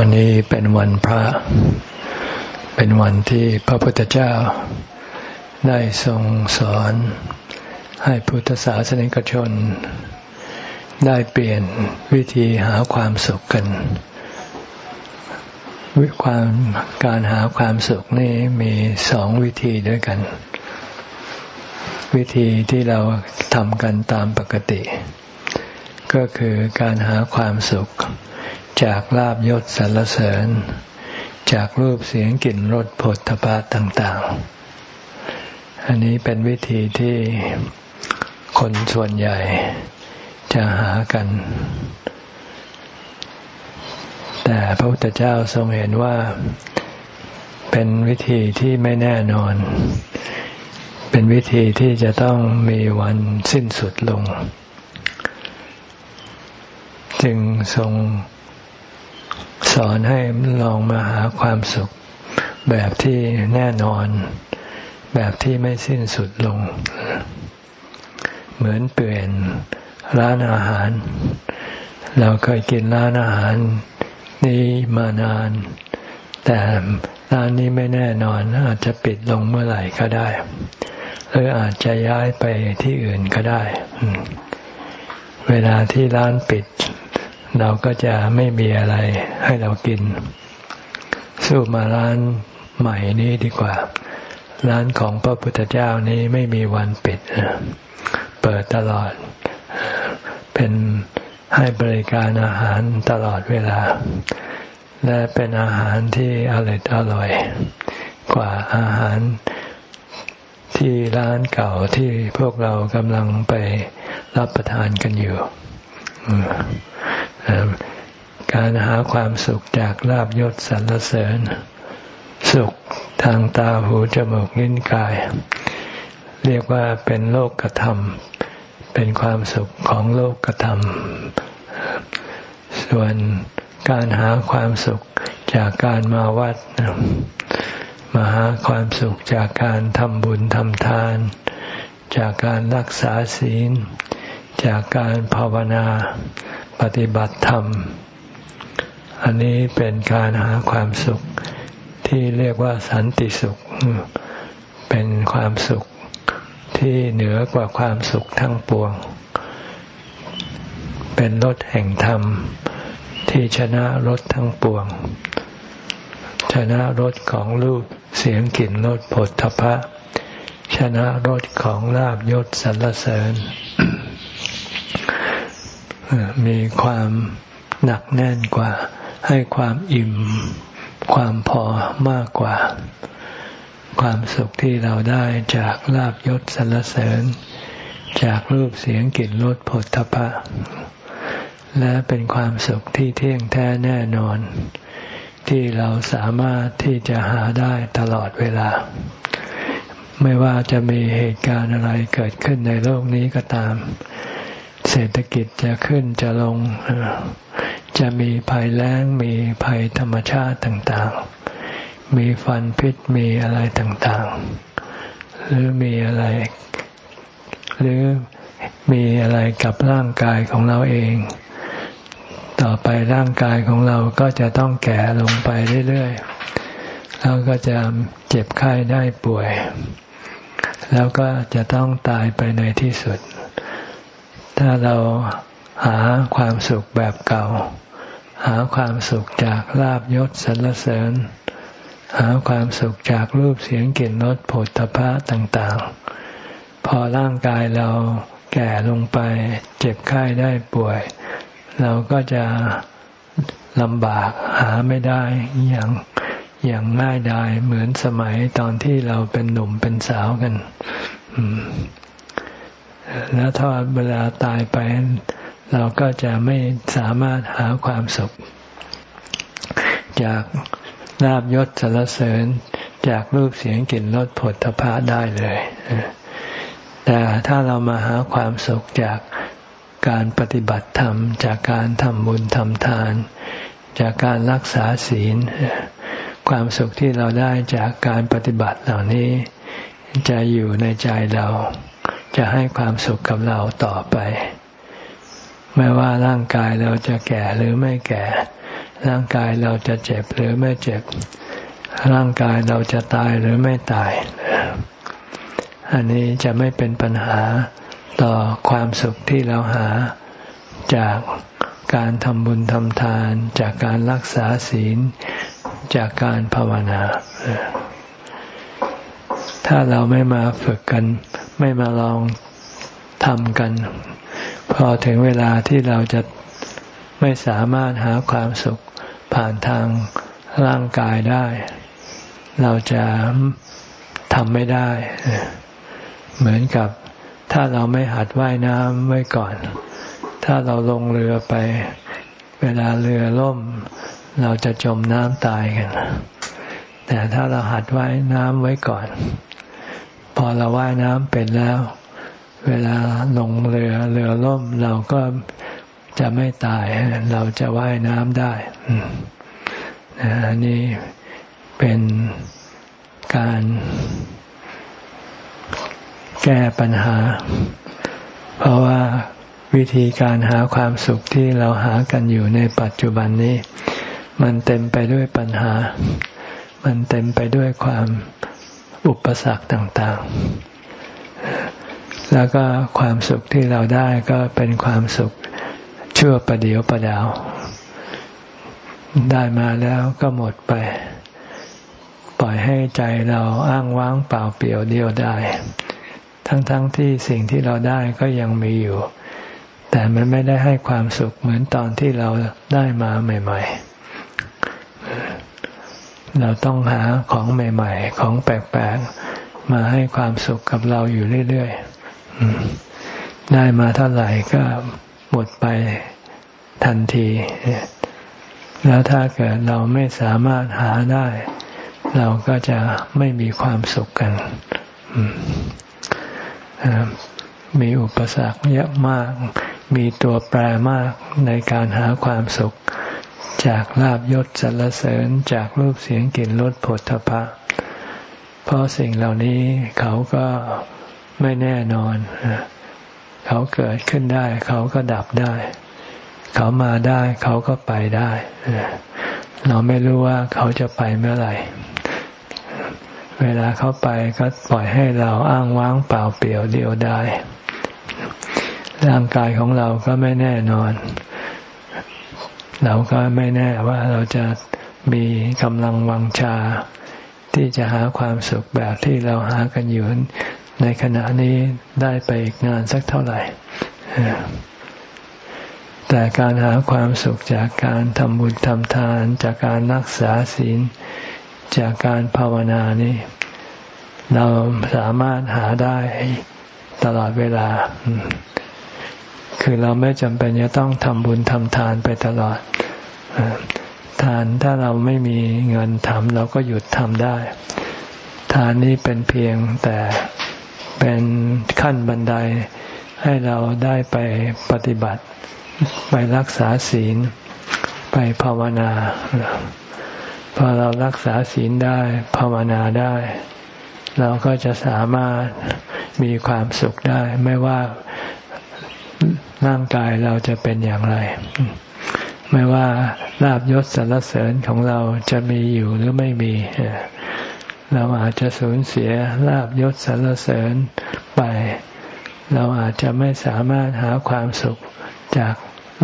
วันนี้เป็นวันพระ เป็นวันที่พระพุทธเจ้าได้ทรงสอนให้พุทธศาสนิกชน ได้เปลี่ยนวิธีหาความสุขกันวิความการหาความสุขนี่มีสองวิธีด้วยกัน วิธีที่เราทำกันตามปกติ ก็คือการหาความสุข จากลาบยศสรรเสริญ จากรูปเสียงกลิ่นรสผลทพะต่าง ๆ อันนี้เป็นวิธีที่คนส่วนใหญ่จะหากัน แต่พระพุทธเจ้าทรงเห็นว่าเป็นวิธีที่ไม่แน่นอน เป็นวิธีที่จะต้องมีวันสิ้นสุดลง จึงทรง สอนให้ลองมาหาความสุข แบบที่แน่นอน แบบที่ไม่สิ้นสุดลง เหมือนเปลี่ยนร้านอาหาร เราเคยกินร้านอาหาร นี้มานาน แต่ร้านนี้ไม่แน่นอนอาจจะปิดลงเมื่อไหร่ก็ได้ หรืออาจจะย้ายไปที่อื่นก็ได้ เวลาที่ร้านปิด เราก็จะไม่มีอะไรให้เรากิน สู้มาร้านใหม่นี้ดีกว่า ร้านของพระพุทธเจ้านี้ไม่มีวันปิด เปิดตลอด เป็นให้บริการอาหารตลอดเวลา และเป็นอาหารที่อร่อยอร่อย กว่าอาหารที่ร้านเก่าที่พวกเรากำลังไปรับประทานกันอยู่ การหาความสุขจากลาบยศสรรเสริญ สุขทางตาหูจมูกลิ้นกาย เรียกว่าเป็นโลกกระทำเป็นความสุขของโลกกระทำส่วนการหาความสุขจากการมาวัดมาหาความสุขจากการทำบุญทำทาน จากการรักษาศีล จากการภาวนา ปฏิบัติธรรม อันนี้เป็นการหาความสุขที่เรียกว่าสันติสุข เป็นความสุขที่เหนือกว่าความสุขทั้งปวง เป็นรถแห่งธรรม ที่ชนะรถทั้งปวง ชนะรถของรูปเสียงกลิ่นรสผลทพะ ชนะรถของลาบยศสรรเสริญ มีความหนักแน่นกว่า ให้ความอิ่ม ความพอมากกว่า ความสุขที่เราได้จากลาบยศสรรเสริญ จากรูปเสียงกลิ่นรสผลทพะ และเป็นความสุขที่เที่ยงแท้แน่นอน ที่เราสามารถที่จะหาได้ตลอดเวลา ไม่ว่าจะมีเหตุการณ์อะไรเกิดขึ้นในโลกนี้ก็ตาม เศรษฐกิจจะขึ้นจะลง จะมีภัยแล้ง มีภัยธรรมชาติต่างๆ มีฟันพิษมีอะไรต่างๆ หรือมีอะไร หรือมีอะไรกับร่างกายของเราเอง ต่อไปร่างกายของเราก็จะต้องแก่ลงไปเรื่อยๆ แล้วก็จะเจ็บไข้ได้ป่วย แล้วก็จะต้องตายไปในที่สุด ถ้าเราหาความสุขแบบเก่า หาความสุขจากลาบยศสรรเสริญ หาความสุขจากรูปเสียงกลิ่นรสผลตภะต่างๆ พอร่างกายเราแก่ลงไปเจ็บไข้ได้ป่วย เราก็จะลำบากหาไม่ได้อย่างอย่างง่ายดายเหมือนสมัยตอนที่เราเป็นหนุ่มเป็นสาวกันอืม แล้วถ้าเวลาตายไป เราก็จะไม่สามารถหาความสุข จากลาบยศสรรเสริญจากรูปเสียงกลิ่นรสผลทพะได้เลยแต่ถ้าเรามาหาความสุขจากการปฏิบัติธรรม จากการทำบุญทำทาน จากการรักษาศีล ความสุขที่เราได้จากการปฏิบัติเหล่านี้ จะอยู่ในใจเรา จะให้ความสุขกับเราต่อไป ไม่ว่าร่างกายเราจะแก่หรือไม่แก่ ร่างกายเราจะเจ็บหรือไม่เจ็บ ร่างกายเราจะตายหรือไม่ตาย อันนี้จะไม่เป็นปัญหาต่อความสุขที่เราหาจากการทำบุญทำทาน จากการรักษาศีล จากการภาวนา ถ้าเราไม่มาฝึกกัน ไม่มาลองทำกัน พอถึงเวลาที่เราจะไม่สามารถหาความสุขผ่านทางร่างกายได้ เราจะทำไม่ได้ เหมือนกับถ้าเราไม่หัดว่ายน้ำไว้ก่อน ถ้าเราลงเรือไป เวลาเรือล่ม เราจะจมน้ำตายกัน แต่ถ้าเราหัดว่ายน้ำไว้ก่อน พอเราว่ายน้ำเป็นแล้ว เวลาลงเรือเรือล่มเราก็จะไม่ตาย เราจะว่ายน้ำได้อันนี้เป็นการแก้ปัญหา เพราะว่าวิธีการหาความสุขที่เราหากันอยู่ในปัจจุบันนี้ มันเต็มไปด้วยปัญหา มันเต็มไปด้วยความ อุปสรรคต่างๆ แล้วก็ความสุขที่เราได้ก็เป็นความสุขชั่วประเดียวประดาว ได้มาแล้วก็หมดไป ปล่อยให้ใจเราอ้างว้างเปล่าเปลี่ยวเดียวได้ ทั้งๆทที่สิ่งที่เราได้ก็ยังมีอยู่ แต่มันไม่ได้ให้ความสุขเหมือนตอนที่เราได้มาใหม่ ๆ เราต้องหาของใหม่ ๆ ของแปลกๆ มาให้ความสุขกับเราอยู่เรื่อยๆ ได้มาเท่าไหร่ก็หมดไปทันที แล้วถ้าเกิดเราไม่สามารถหาได้ เราก็จะไม่มีความสุขกัน มีอุปสรรคเยอะมาก มีตัวแปรมากในการหาความสุข จากลาบยศสรรเสริญจากรูปเสียงกลิ่นรสผลทพะ เพราะสิ่งเหล่านี้เขาก็ไม่แน่นอน เขาเกิดขึ้นได้ เขาก็ดับได้ เขามาได้เขาก็ไปได้ เราไม่รู้ว่าเขาจะไปเมื่อไหร่ เวลาเขาไปก็ปล่อยให้เราอ้างว้างเปล่าเปลี่ยวเดียวได้ ร่างกายของเราก็ไม่แน่นอน เราก็ไม่แน่ว่าเราจะมีกำลังวังชา ที่จะหาความสุขแบบที่เราหากันอยู่ในขณะนี้ได้ไปอีกนานสักเท่าไหร่ แต่การหาความสุขจากการทำบุญทำทาน จากการรักษาศีล จากการภาวนานี่เราสามารถหาได้ตลอดเวลา คือเราไม่จำเป็นจะต้องทำบุญทำทานไปตลอดทานถ้าเราไม่มีเงินทำเราก็หยุดทำได้ ทานนี้เป็นเพียงแต่เป็นขั้นบันไดให้เราได้ไปปฏิบัติ ไปรักษาศีล ไปภาวนาพอเรารักษาศีลได้ภาวนาได้ เราก็จะสามารถมีความสุขได้ ไม่ว่า ร่างกายเราจะเป็นอย่างไร ไม่ว่าลาบยศสรรเสริญของเราจะมีอยู่หรือไม่มี เราอาจจะสูญเสียลาบยศสรรเสริญไป เราอาจจะไม่สามารถหาความสุขจาก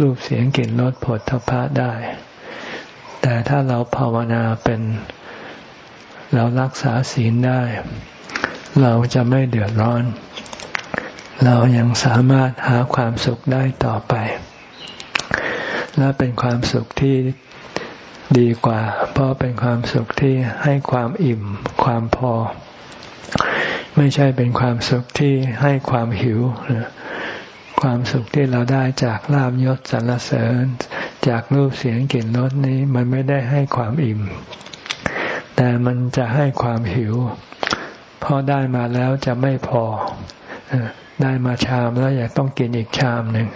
รูปเสียงกลิ่นรสผลทพะได้ แต่ถ้าเราภาวนาเป็น เรารักษาศีลได้ เราจะไม่เดือดร้อน เรายังสามารถหาความสุขได้ต่อไป และเป็นความสุขที่ดีกว่า เพราะเป็นความสุขที่ให้ความอิ่มความพอ ไม่ใช่เป็นความสุขที่ให้ความหิว ความสุขที่เราได้จากลาบยศสรรเสริญ จากรูปเสียงกลิ่นรสนี้มันไม่ได้ให้ความอิ่ม แต่มันจะให้ความหิว พอได้มาแล้วจะไม่พอ ได้มาชามแล้วอยากต้องกินอีกชามหนึ่ง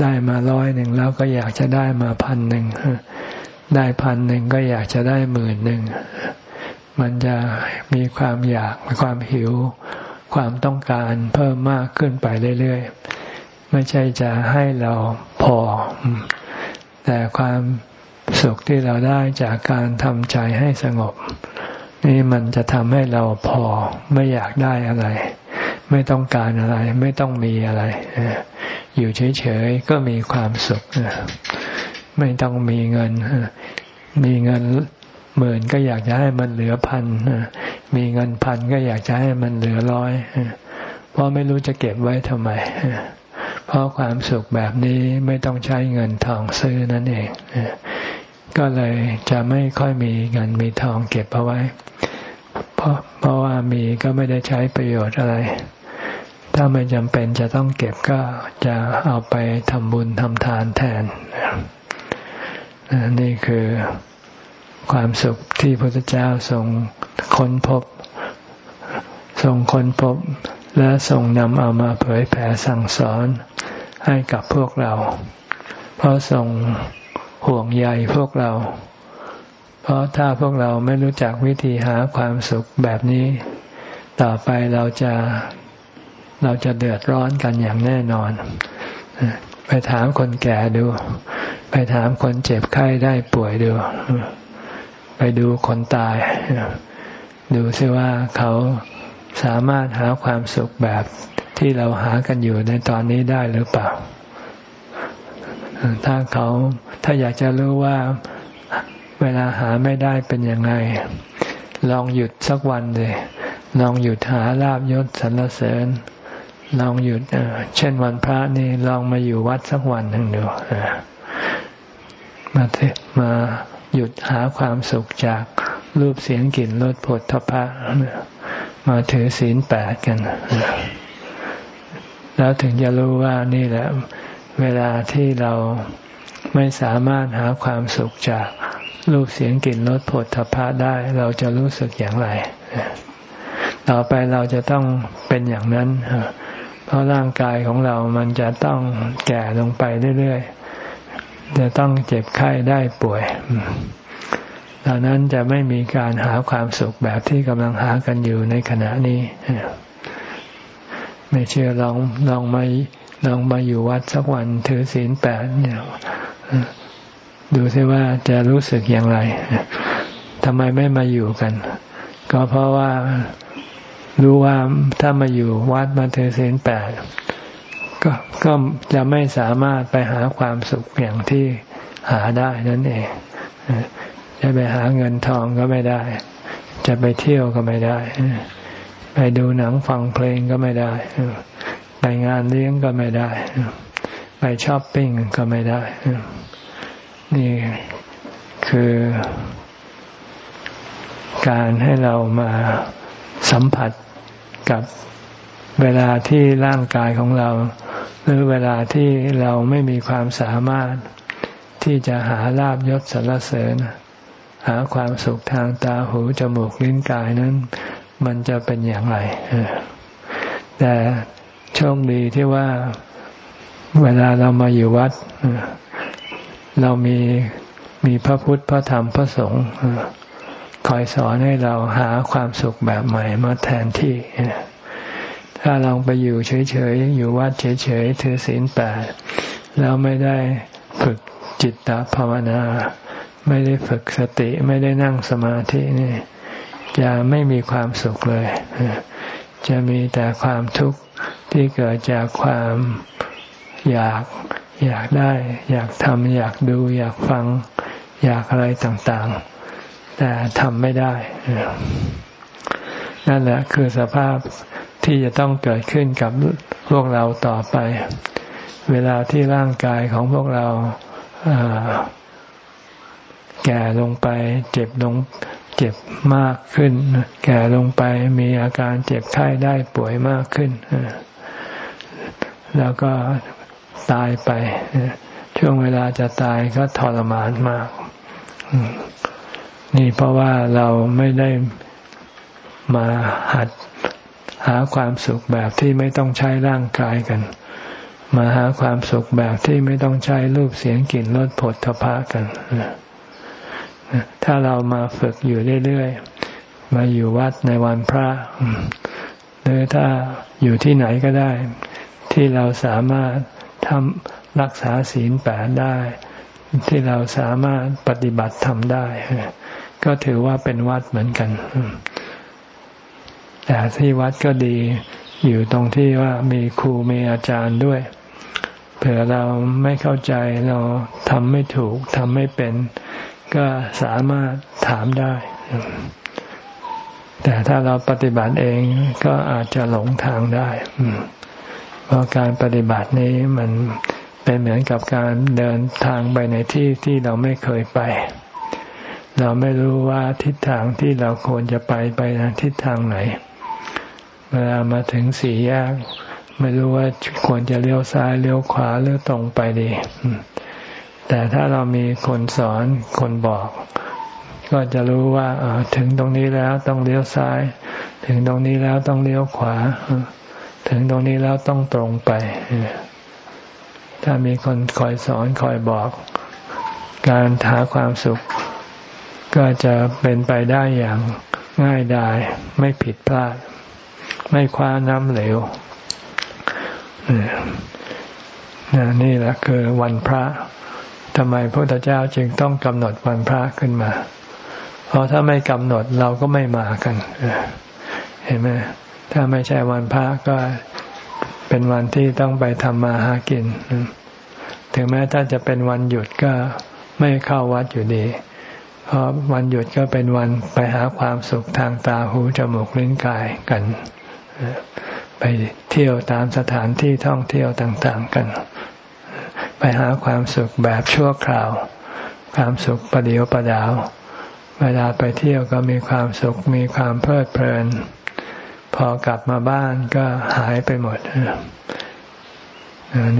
ได้มาร้อยหนึ่งแล้วก็อยากจะได้มาพันหนึ่งได้พันหนึ่งก็อยากจะได้หมื่นหนึ่งมันจะมีความอยากมีความหิว ความต้องการเพิ่มมากขึ้นไปเรื่อยๆ ไม่ใช่จะให้เราพอแแต่ความสุขที่เราได้จากการทำใจให้สงบ นี่มันจะทำให้เราพอไม่อยากได้อะไร ไม่ต้องการอะไร ไม่ต้องมีอะไร อยู่เฉยๆก็มีความสุข ไม่ต้องมีเงิน มีเงินหมื่นก็อยากจะให้มันเหลือพัน มีเงินพันก็อยากจะให้มันเหลือร้อย เพราะไม่รู้จะเก็บไว้ทำไม เพราะความสุขแบบนี้ไม่ต้องใช้เงินทองซื้อนั่นเอง ก็เลยจะไม่ค่อยมีเงินมีทองเก็บเอาไว้ เพราะเพราะว่ามีก็ไม่ได้ใช้ประโยชน์อะไร ถ้าไม่จำเป็นจะต้องเก็บก็จะเอาไปทำบุญทำทานแทน นี่คือความสุขที่พระพุทธเจ้าทรงค้นพบ ทรงค้นพบ และทรงนำเอามาเผยแผ่สั่งสอนให้กับพวกเรา เพราะทรงห่วงใยพวกเรา เพราะถ้าพวกเราไม่รู้จักวิธีหาความสุขแบบนี้ ต่อไปเราจะ เราจะเดือดร้อนกันอย่างแน่นอน ไปถามคนแก่ดู ไปถามคนเจ็บไข้ได้ป่วยดู ไปดูคนตาย ดูซิว่าเขาสามารถหาความสุขแบบที่เราหากันอยู่ในตอนนี้ได้หรือเปล่า ถ้าเขาถ้าอยากจะรู้ว่าเวลาหาไม่ได้เป็นยังไง ลองหยุดสักวันเลย ลองหยุดหาลาบยศสรรเสริญ ลองหยุดเช่นวันพระนี่ลองมาอยู่วัดสักวันหนึ่งเดูมาเมาหยุดหาความสุขจากรูปเสียงกลิ่นรสผลทพะมาถือศีลแปดกัน แล้วถึงจะรู้ว่านี่แหละ เวลาที่เราไม่สามารถหาความสุขจากรูปเสียงกลิ่นรสผลทพะได้เราจะรู้สึกอย่างไร ต่อไปเราจะต้องเป็นอย่างนั้นเพราะร่างกายของเรามันจะต้องแก่ลงไปเรื่อยๆ จะต้องเจ็บไข้ได้ป่วยดังนั้นจะไม่มีการหาความสุขแบบที่กำลังหากันอยู่ในขณะนี้ ไม่เชื่อลองลองมาลองมาอยู่วัดสักวันถือศีลแปดเนี่ยดูซิว่าจะรู้สึกอย่างไรทำไมไม่มาอยู่กัน ก็เพราะว่า รู้ว่าถ้ามาอยู่วัดมาถือศีลแปดก็ก็จะไม่สามารถไปหาความสุขอย่างที่หาได้นั่นเองจะไปหาเงินทองก็ไม่ได้ จะไปเที่ยวก็ไม่ได้ ไปดูหนังฟังเพลงก็ไม่ได้ ไปงานเลี้ยงก็ไม่ได้ ไปช้อปปิ้งก็ไม่ได้ นี่คือการให้เรามาสัมผัส กับเวลาที่ร่างกายของเรา หรือเวลาที่เราไม่มีความสามารถที่จะหาลาบยศสรรเสริญ หาความสุขทางตาหูจมูกลิ้นกายนั้น มันจะเป็นอย่างไรแต่โชคดีที่ว่าเวลาเรามาอยู่วัด เรามีมีพระพุทธพระธรรมพระสงฆ์ คอยสอนให้เราหาความสุขแบบใหม่มาแทนที่ ถ้าลองไปอยู่เฉยๆ อยู่วัดเฉยๆ ถือศีลแปดแล้วไม่ได้ฝึกจิตตภาวนา ไม่ได้ฝึกสติไม่ได้นั่งสมาธินี่จะไม่มีความสุขเลย จะมีแต่ความทุกข์ที่เกิดจากความอยากอยากได้ อยากทำอยากดูอยากฟังอยากอะไรต่างๆ แต่ทำไม่ได้นั่นแหละคือสภาพที่จะต้องเกิดขึ้นกับพวกเราต่อไป เวลาที่ร่างกายของพวกเราแก่ลงไป เจ็บลงเจ็บมากขึ้น แก่ลงไปมีอาการเจ็บไข้ได้ป่วยมากขึ้น แล้วก็ตายไป ช่วงเวลาจะตายก็ทรมานมาก นี่เพราะว่าเราไม่ได้มาหัดหาความสุขแบบที่ไม่ต้องใช้ร่างกายกัน มาหาความสุขแบบที่ไม่ต้องใช้รูปเสียงกลิ่นรสผลทพะกัน ถ้าเรามาฝึกอยู่เรื่อยๆ มาอยู่วัดในวันพระ หรือถ้าอยู่ที่ไหนก็ได้ ที่เราสามารถทำรักษาศีลแปดได้ทที่เราสามารถปฏิบัติทำได้ ก็ถือว่าเป็นวัดเหมือนกัน แต่ที่วัดก็ดีอยู่ตรงที่ว่ามีครูมีอาจารย์ด้วย เผื่อเราไม่เข้าใจเราทำไม่ถูกทำไม่เป็น ก็สามารถถามได้ แต่ถ้าเราปฏิบัติเองก็อาจจะหลงทางได้เพราะการปฏิบัตินี้มันเป็นเหมือนกับการเดินทางไปในที่ที่เราไม่เคยไป เราไม่รู้ว่าทิศทางที่เราควรจะไปไปในทิศทางไหน เวลามาถึงสี่แยก ไม่รู้ว่าควรจะเลี้ยวซ้ายเลี้ยวขวาหรือตรงไปดี แต่ถ้าเรามีคนสอนคนบอก ก็จะรู้ว่าถึงตรงนี้แล้วต้องเลี้ยวซ้าย ถึงตรงนี้แล้วต้องเลี้ยวขวา ถึงตรงนี้แล้วต้องตรงไป ถ้ามีคนคอยสอนคอยบอก การหาความสุข ก็จะเป็นไปได้อย่างง่ายดายไม่ผิดพลาด ไม่คว้าน้ำเหลวนี่แหละคือวันพระทำไมพระพุทธเจ้าจึงต้องกำหนดวันพระขึ้นมา เพราะถ้าไม่กำหนดเราก็ไม่มากันเห็นไหมถ้าไม่ใช่วันพระก็เป็นวันที่ต้องไปทำมาหากิน ถึงแม้ถ้าจะเป็นวันหยุดก็ไม่เข้าวัดอยู่ดี เพราะวันหยุดก็เป็นวันไปหาความสุขทางตาหูจมูกลิ้นกายกัน ไปเที่ยวตามสถานที่ท่องเที่ยวต่างๆกัน ไปหาความสุขแบบชั่วคราว ความสุขประเดียวประดาว เวลาไปเที่ยวก็มีความสุขมีความเพลิดเพลิน พอกลับมาบ้านก็หายไปหมด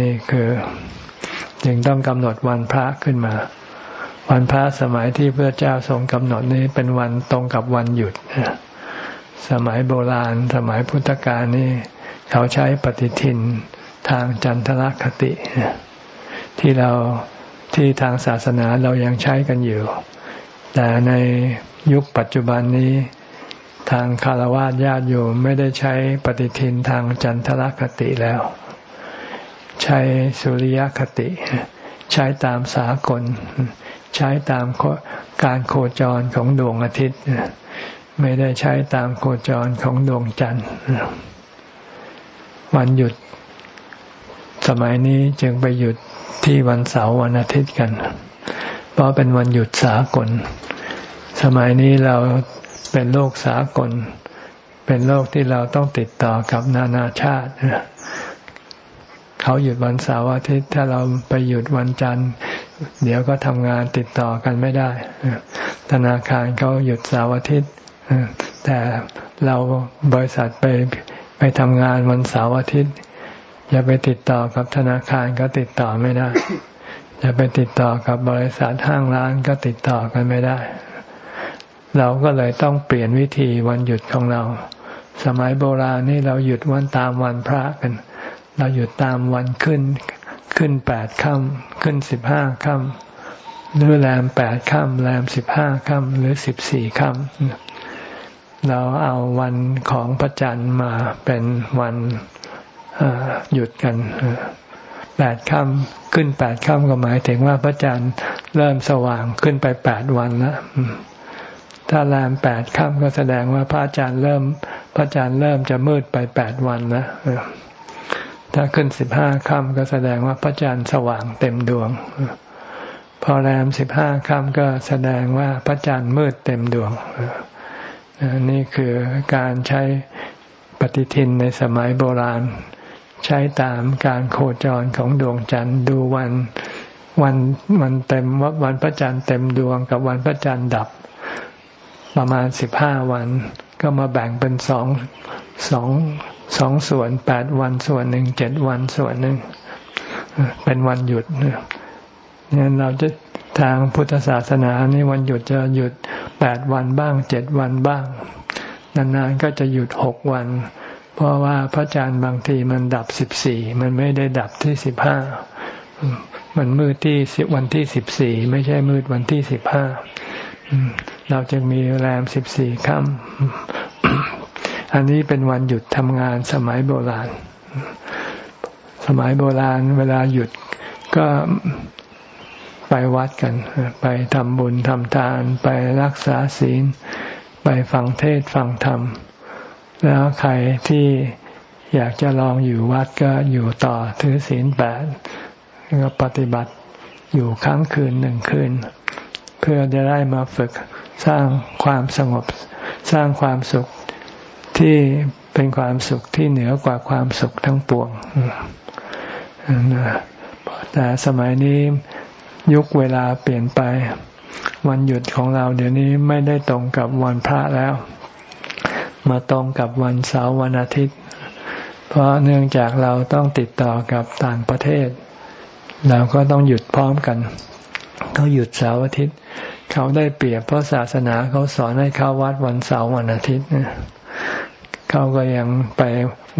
นี่คือ จึงต้องกำหนดวันพระขึ้นมา วันพระสมัยที่พระเจ้าทรงกำหนดนี้เป็นวันตรงกับวันหยุด สมัยโบราณ สมัยพุทธกาลนี่เขาใช้ปฏิทินทางจันทรคติ ที่เราที่ทางศาสนาเรายังใช้กันอยู่ แต่ในยุคปัจจุบันนี้ทางคารวะญาติโยมไม่ได้ใช้ปฏิทินทางจันทรคติแล้ว ใช้สุริยคติ ใช้ตามสากล ใช้ตามการโคจรของดวงอาทิตย์ ไม่ได้ใช้ตามโคจรของดวงจันทร์ วันหยุด สมัยนี้จึงไปหยุดที่วันเสาร์วันอาทิตย์กัน เพราะเป็นวันหยุดสากล สมัยนี้เราเป็นโลกสากล เป็นโลกที่เราต้องติดต่อกับนานาชาติเขาหยุดวันเสาร์อาทิตย์ ถ้าเราไปหยุดวันจันทร์ เดี๋ยวก็ทำงานติดต่อกันไม่ได้ ธนาคารเขาหยุดเสาร์อาทิตย์แต่เราบริษัทไปไปทำงานวันเสาร์อาทิตย์อย่าไปติดต่อกับธนาคารก็ติดต่อไม่ได้อย่าไปติดต่อกับบริษัทห้างร้านก็ติดต่อกันไม่ได้ เราก็เลยต้องเปลี่ยนวิธีวันหยุดของเรา สมัยโบราณนี่เราหยุดวันตามวันพระกัน เราหยุดตามวันขึ้น ขึ้นแปดค่ำขึ้นสิบห้าค่ำหรือแรมแปดค่ำแรมสิบห้าค่ำหรือสิบสี่ค่ำเราเอาวันของพระจันทร์มาเป็นวันหยุดกันแปดค่ำขึ้นแปดค่ำก็หมายถึงว่าพระจันทร์เริ่มสว่างขึ้นไปแปดวันแล้วถ้าแรมแปดค่ำก็แสดงว่าพระอาจารย์เริ่ม พระอาจารย์เริ่มจะมืดไปแปดวันนะ ถ้าขึ้นสิบห้าค่ำก็แสดงว่าพระจันทร์สว่างเต็มดวง พอแรมสิบห้าค่ำก็แสดงว่าพระจันทร์มืดเต็มดวง นี่คือการใช้ปฏิทินในสมัยโบราณ ใช้ตามการโคจรของดวงจันทร์ดูวันวันวันเต็มว่าวันพระจันทร์เต็มดวงกับวันพระจันทร์ดับประมาณสิบห้าวัน ก็มาแบ่งเป็นสองสองสองส่วนแปดวันส่วนหนึ่งเจ็ดวันส่วนหนึ่งเป็นวันหยุดเนี่ยเราจะทางพุทธศาสนานี่วันหยุดจะหยุดแปดวันบ้างเจ็ดวันบ้าง นานๆก็จะหยุดหกวัน เพราะว่าพระจันทร์บางทีมันดับสิบสี่มันไม่ได้ดับที่สิบห้ามันมืดที่วันที่สิบสี่ไม่ใช่มืดวันที่สิบห้า เราจึงมีแรมสิบสี่ค่ำอันนี้เป็นวันหยุดทำงานสมัยโบราณ สมัยโบราณ เวลาหยุดก็ไปวัดกัน ไปทำบุญทำทาน ไปรักษาศีล ไปฟังเทศฟังธรรม แล้วใครที่อยากจะลองอยู่วัดก็อยู่ต่อถือศีลแปดก็ปฏิบัติอยู่ครั้งคืนหนึ่งคืน เพื่อจะได้มาฝึกสร้างความสงบ สร้างความสุขที่เป็นความสุขที่เหนือกว่าความสุขทั้งปวงแต่สมัยนี้ยุคเวลาเปลี่ยนไป วันหยุดของเราเดี๋ยวนี้ไม่ได้ตรงกับวันพระแล้ว มาตรงกับวันเสาร์วันอาทิตย์ เพราะเนื่องจากเราต้องติดต่อกับต่างประเทศ เราก็ต้องหยุดพร้อมกัน เขาหยุดเสาร์อาทิตย์ เขาได้เปรียบเพราะศาสนาเขาสอนให้เข้าวัดวันเสาร์วันอาทิตย์เขาก็ยังไป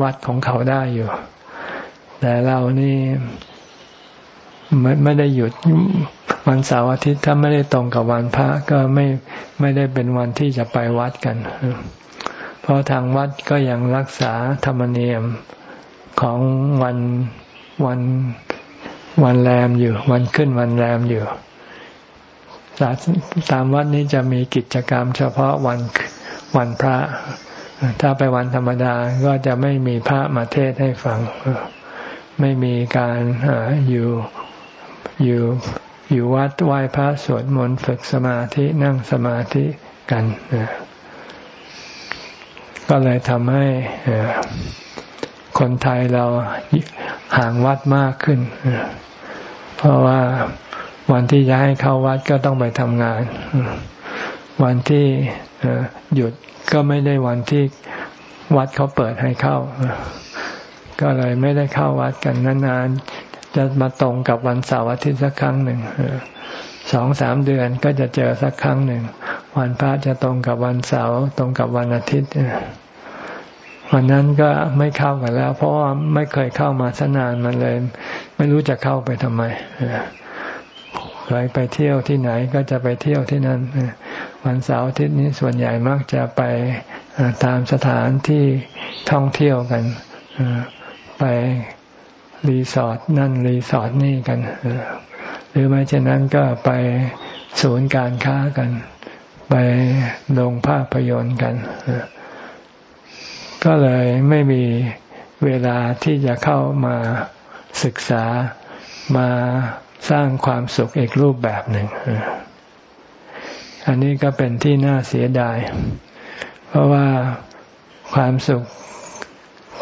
วัดของเขาได้อยู่ แต่เรานี่ไม่ไม่ได้หยุดวันเสาร์อาทิตย์ถ้าไม่ได้ตรงกับวันพระก็ไม่ไม่ได้เป็นวันที่จะไปวัดกัน เพราะทางวัดก็ยังรักษาธรรมเนียมของวันวันวันแรมอยู่ วันขึ้นวันแรมอยู่ ตามวัดนี้จะมีกิจกรรม เฉพาะวันวันพระ ถ้าไปวันธรรมดาก็จะไม่มีพระมาเทศให้ฟัง ไม่มีการอยู่อยู่อยู่วัดไหว้พระสวดมนต์ฝึกสมาธินั่งสมาธิกัน ก็เลยทำให้คนไทยเราห่างวัดมากขึ้น เพราะว่า วันที่จะให้เข้าวัดก็ต้องไปทำงาน วันที่หยุดก็ไม่ได้วันที่วัดเขาเปิดให้เข้า ก็เลยไม่ได้เข้าวัดกันนานๆ จะมาตรงกับวันเสาร์อาทิตย์สักครั้งหนึ่งสองสามเดือนก็จะเจอสักครั้งหนึ่ง วันพระจะตรงกับวันเสาร์ตรงกับวันอาทิตย์วันนั้นก็ไม่เข้ากันแล้ว เพราะว่าไม่เคยเข้ามาสนานมันเลย ไม่รู้จะเข้าไปทำไม เคยไปเที่ยวที่ไหนก็จะไปเที่ยวที่นั่นวันเสาร์อาทิตย์นี้ส่วนใหญ่มักจะไปตามสถานที่ท่องเที่ยวกันไปรีสอร์ทนั่นรีสอร์ทนี่กันหรือไม่เช่นนั้นก็ไปศูนย์การค้ากัน ไปลงภาพยนตร์กัน ก็เลยไม่มีเวลาที่จะเข้ามาศึกษามา สร้างความสุขอีกรูปแบบหนึ่ง อันนี้ก็เป็นที่น่าเสียดาย เพราะว่าความสุข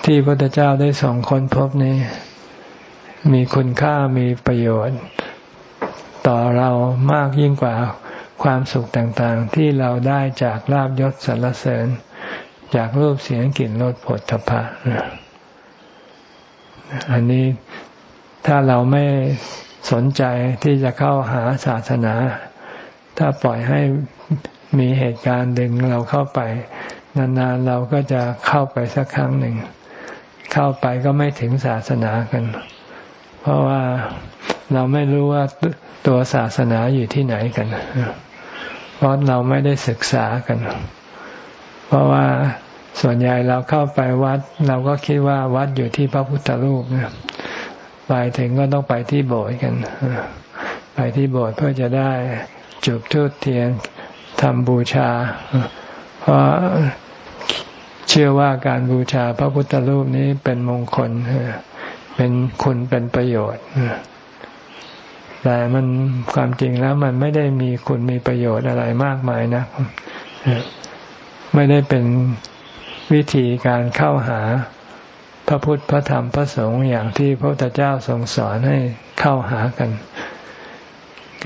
ที่พระพุทธเจ้าได้ส่งคนพบนี้ มีคุณค่ามีประโยชน์ ต่อเรามากยิ่งกว่าความสุขต่างๆ ที่เราได้จากลาบยศสรรเสริญ จากรูปเสียงกลิ่นรสผลทพะอันนี้ถ้าเราไม่ สนใจที่จะเข้าหาศาสนา ถ้าปล่อยให้มีเหตุการณ์ดึงเราเข้าไป นานๆเราก็จะเข้าไปสักครั้งหนึ่ง เข้าไปก็ไม่ถึงศาสนากัน เพราะว่าเราไม่รู้ว่าตัวศาสนาอยู่ที่ไหนกัน เพราะเราไม่ได้ศึกษากัน เพราะว่าส่วนใหญ่เราเข้าไปวัด เราก็คิดว่าวัดอยู่ที่พระพุทธรูปนะ ไปถึงก็ต้องไปที่โบสถ์กัน ไปที่โบสถ์เพื่อจะได้จุดทูบเทียนทำบูชา เพราะเชื่อว่าการบูชาพระพุทธรูปนี้เป็นมงคล เป็นคุณเป็นประโยชน์ แต่มันความจริงแล้วมันไม่ได้มีคุณมีประโยชน์อะไรมากมายนะ ไม่ได้เป็นวิธีการเข้าหา พระพุทธพระธรรมพระสงฆ์อย่างที่พระพุทธเจ้าทรงสอนให้เข้าหากัน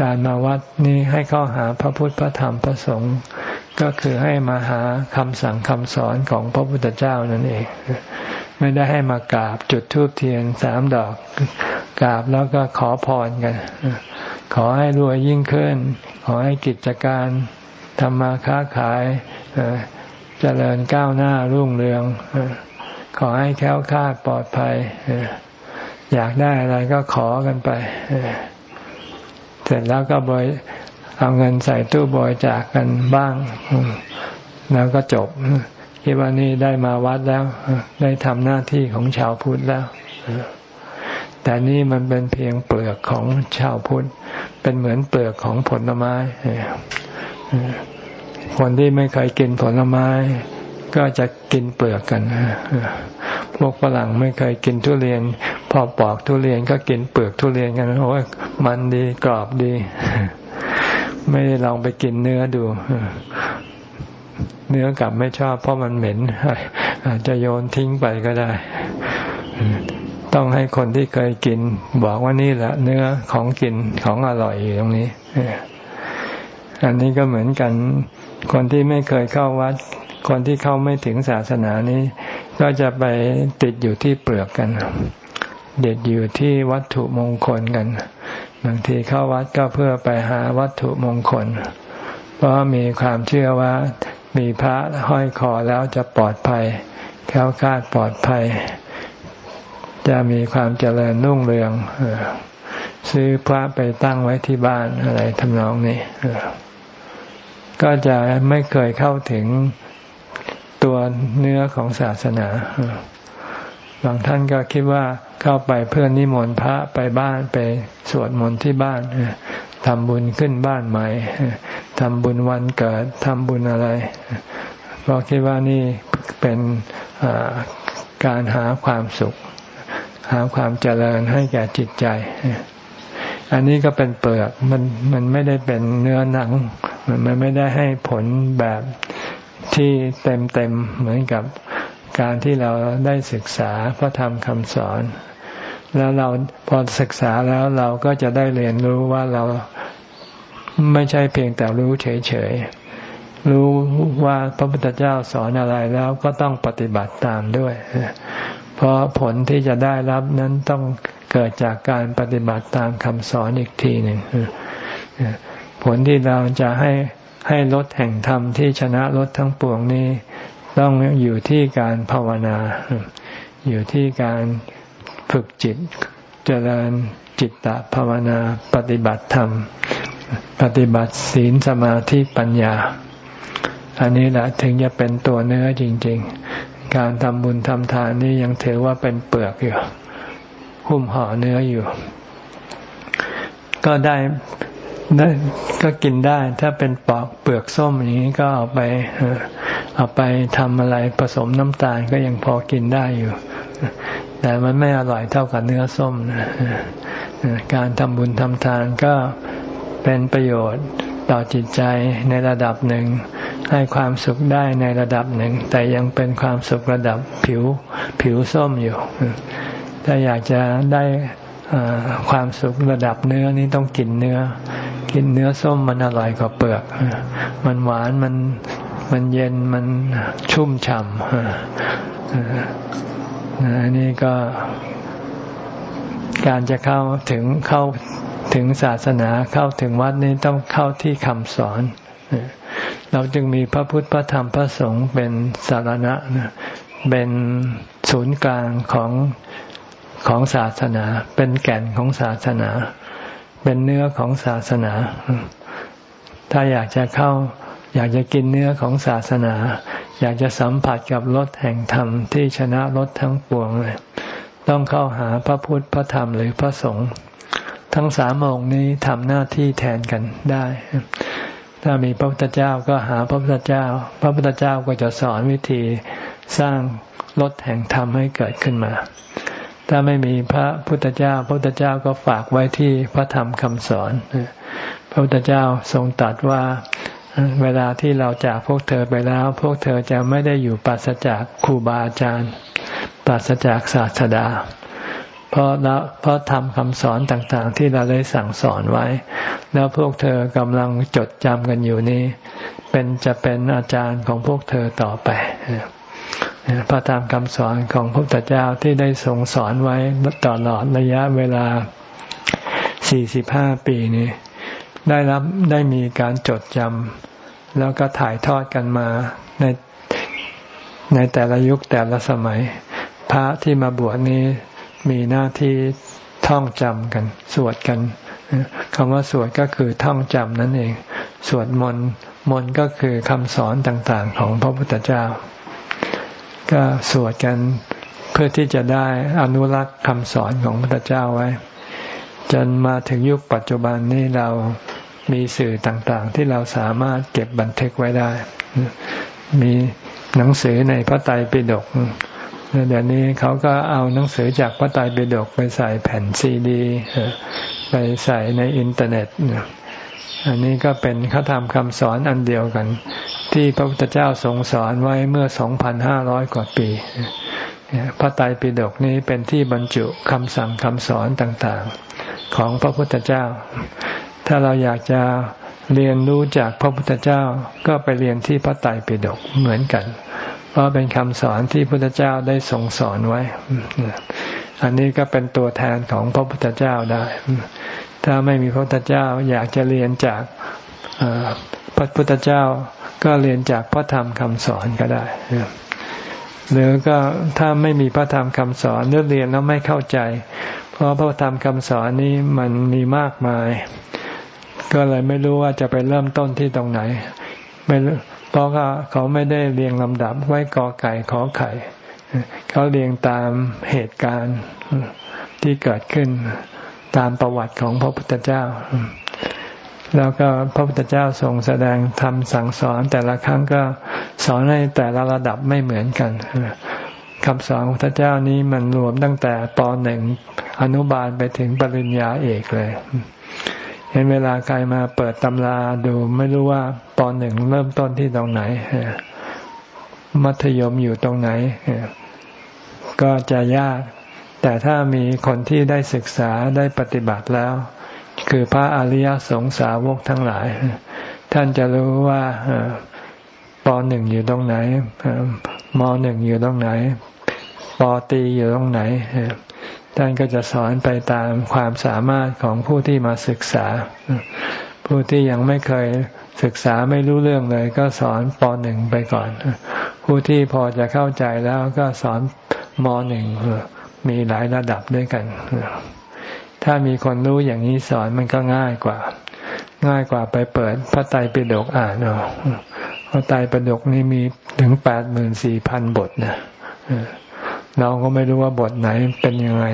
การมาวัดนี้ให้เข้าหาพระพุทธพระธรรมพระสงฆ์ก็คือให้มาหาคำสั่งคำสอนของพระพุทธเจ้านั่นเอง ไม่ได้ให้มากราบจุดธูปเทียนสามดอกกราบแล้วก็ขอพรกัน ขอให้รวยยิ่งขึ้น ขอให้กิจการทำมาค้าขายเจริญก้าวหน้ารุ่งเรือง ขอให้แค้วคาดปลอดภัย อยากได้อะไรก็ขอกันไป เสร็จแล้วก็บริเอาเงินใส่ตู้บริจาคกันบ้าง แล้วก็จบคิดว่านี่ได้มาวัดแล้ว ได้ทำหน้าที่ของชาวพุทธแล้ว แต่นี่มันเป็นเพียงเปลือกของชาวพุทธ เป็นเหมือนเปลือกของผลไม้ คนที่ไม่เคยกินผลไม้ ก็จะกินเปลือกกันพวกฝรั่งไม่เคยกินทุเรียน พอปอกทุเรียนก็กินเปลือกทุเรียนกันโอ้ยมันดีกรอบดี ไม่ลองไปกินเนื้อดู เนื้อกลับไม่ชอบเพราะมันเหม็นอาจจะโยนทิ้งไปก็ได้ ต้องให้คนที่เคยกิน บอกว่านี่แหละ เนื้อของกินของอร่อยอยู่ตรงนี้อันนี้ก็เหมือนกัน คนที่ไม่เคยเข้าวัด คนที่เข้าไม่ถึงศาสนานี้ ก็จะไปติดอยู่ที่เปลือกกันเด็ดอยู่ที่วัตถุมงคลกัน บางทีเข้าวัดก็เพื่อไปหาวัตถุมงคล เพราะมีความเชื่อว่ามีพระห้อยคอแล้วจะปลอดภัยแค้วคาดปลอดภัย จะมีความเจริญนุ่งเรืองซื้อพระไปตั้งไว้ที่บ้านอะไรทำนองนี้ก็จะไม่เคยเข้าถึง ตัวเนื้อของศาสนา บางท่านก็คิดว่าเข้าไปเพื่อนนิมนต์พระไปบ้านไปสวดมนต์ที่บ้านทำบุญขึ้นบ้านใหม่ทำบุญวันเกิดทำบุญอะไรเพราะคิดว่านี่เป็นการหาความสุข หาความเจริญให้แก่จิตใจ อันนี้ก็เป็นเปลือกมันมันไม่ได้เป็นเนื้อหนัง มันไม่ได้ให้ผลแบบ ที่เต็มเต็มเหมือนกับการที่เราได้ศึกษาพระธรรมคำสอน แล้วเราพอศึกษาแล้วเราก็จะได้เรียนรู้ว่าเราไม่ใช่เพียงแต่รู้เฉยๆ รู้ว่าพระพุทธเจ้าสอนอะไรแล้วก็ต้องปฏิบัติตามด้วย เพราะผลที่จะได้รับนั้นต้องเกิดจากการปฏิบัติตามคำสอนอีกทีหนึ่งผลที่เราจะให้ ให้ลดแห่งธรรมที่ชนะลดทั้งปวงนี้ ต้องอยู่ที่การภาวนา อยู่ที่การฝึกจิตเจริญจิตตภาวนาปฏิบัติธรรม ปฏิบัติศีลสมาธิปัญญา อันนี้แหละถึงจะเป็นตัวเนื้อจริง ๆ การทำบุญทำทานนี่ยังถือว่าเป็นเปลือกอยู่หุ้มห่อเนื้ออยู่ ก็ได้ ได้ก็กินได้ถ้าเป็นปอกเปลือกส้มอย่างนี้ก็เอาไปเอาไปทำอะไรผสมน้ำตาลก็ยังพอกินได้อยู่ แต่มันไม่อร่อยเท่ากับเนื้อส้มนะการทำบุญทำทานก็เป็นประโยชน์ต่อจิตใจในระดับหนึ่ง ให้ความสุขได้ในระดับหนึ่ง แต่ยังเป็นความสุขระดับผิวผิวส้มอยู่ ถ้าอยากจะได้ ความสุขระดับเนื้อนี่ต้องกินเนื้อ กินเนื้อส้มมันอร่อยกว่าเปลือก มันหวานมันมันเย็นมันชุ่มฉ่ำอันนี้ก็การจะเข้าถึงเข้าถึงศาสนาเข้าถึงวัดนี้ต้องเข้าที่คำสอน เราจึงมีพระพุทธพระธรรมพระสงฆ์เป็นสารณะเป็นศูนย์กลางของ ของศาสนา เป็นแก่นของศาสนา เป็นเนื้อของศาสนา ถ้าอยากจะเข้า อยากจะกินเนื้อของศาสนา อยากจะสัมผัสกับรสแห่งธรรมที่ชนะรสทั้งปวงเลยต้องเข้าหาพระพุทธพระธรรมหรือพระสงฆ์ทั้งสามองค์นี้ทำหน้าที่แทนกันได้ ถ้ามีพระพุทธเจ้าก็หาพระพุทธเจ้า พระพุทธเจ้าก็จะสอนวิธีสร้างรถแห่งธรรมให้เกิดขึ้นมา ถ้าไม่มีพระพุทธเจ้า พระพุทธเจ้าก็ฝากไว้ที่พระธรรมคำสอน พระพุทธเจ้าทรงตรัสว่าเวลาที่เราจากพวกเธอไปแล้ว พวกเธอจะไม่ได้อยู่ปราศจากครูบาอาจารย์ปราศจากศาสดา เพราะละเพราะทำคำสอนต่างๆ ที่เราได้สั่งสอนไว้ แล้วพวกเธอกำลังจดจำกันอยู่นี้ เป็นจะเป็นอาจารย์ของพวกเธอต่อไป พระธรรมคำสอนของพระพุทธเจ้าที่ได้ทรงสอนไว้ตลอดระยะเวลา 45 ปีนี้ ได้รับได้มีการจดจำแล้วก็ถ่ายทอดกันมาในในแต่ละยุคแต่ละสมัย พระที่มาบวชนี้มีหน้าที่ท่องจำกัน สวดกันคำว่าสวดก็คือท่องจำนั่นเอง สวดมนต์มนต์ก็คือคำสอนต่างๆ ของพระพุทธเจ้า ก็สวดกันเพื่อที่จะได้อนุรักษ์คำสอนของพระเจ้าไว้ จนมาถึงยุคปัจจุบันนี้เรามีสื่อต่างๆ ที่เราสามารถเก็บบันทึกไว้ได้ มีหนังสือในพระไตรปิฎกเดี๋ยวนี้เขาก็เอาหนังสือจากพระไตรปิฎกไปใส่แผ่นซีดีไปใส่ในอินเทอร์เน็ตอันนี้ก็เป็นคำธรรมคำสอนอันเดียวกัน ที่พระพุทธเจ้าทรงสอนไว้เมื่อ 2,500 กว่าปีพระไตรปิฎกนี้เป็นที่บรรจุคำสั่งคำสอนต่างๆ ของพระพุทธเจ้า ถ้าเราอยากจะเรียนรู้จากพระพุทธเจ้าก็ไปเรียนที่พระไตรปิฎกเหมือนกัน เพราะเป็นคำสอนที่พระพุทธเจ้าได้ทรงสอนไว้ อันนี้ก็เป็นตัวแทนของพระพุทธเจ้าได้ ถ้าไม่มีพระพุทธเจ้าอยากจะเรียนจากพระพุทธเจ้า ก็เรียนจากพระธรรมคำสอนก็ได้หรือก็ถ้าไม่มีพระธรรมคำสอนเลือกเรียนแล้วไม่เข้าใจ เพราะพระธรรมคำสอนนี้มันมีมากมาย ก็เลยไม่รู้ว่าจะไปเริ่มต้นที่ตรงไหน ไม่เพราะเขาไม่ได้เรียงลำดับไว้กอไก่ขอไข่เขาเรียงตามเหตุการณ์ที่เกิดขึ้นตามประวัติของพระพุทธเจ้า แล้วก็พระพุทธเจ้าทรงแสดงธรรมสั่งสอนแต่ละครั้งก็สอนให้แต่ละระดับไม่เหมือนกันคำสอนของพระเจ้านี้มันรวมตั้งแต่ปหนึ่งอนุบาลไปถึงปริญญาเอกเลยเห็นเวลาใครมาเปิดตำราดูไม่รู้ว่าปหนึ่งเริ่มต้นที่ตรงไหน มัธยมอยู่ตรงไหน ก็จะยาก แต่ถ้ามีคนที่ได้ศึกษาได้ปฏิบัติแล้ว คือพระอริยสงสาวกทั้งหลาย ท่านจะรู้ว่าปหนึ่งอยู่ตรงไหนมหนึ่งอยู่ตรงไหนปตีอยู่ตรงไหนท่านก็จะสอนไปตามความสามารถของผู้ที่มาศึกษา ผู้ที่ยังไม่เคยศึกษาไม่รู้เรื่องเลย ก็สอนปหนึ่งไปก่อน ผู้ที่พอจะเข้าใจแล้วก็สอนมหนึ่งมีหลายระดับด้วยกัน ถ้ามีคนรู้อย่างนี้สอนมันก็ง่ายกว่า ง่ายกว่าไปเปิดพระไตรปิฎกอ่านเอาพระไตรปิฎกนี่มีถึงแปดหมื่นสี่พันบทนะเราก็ไม่รู้ว่าบทไหนเป็นยังไง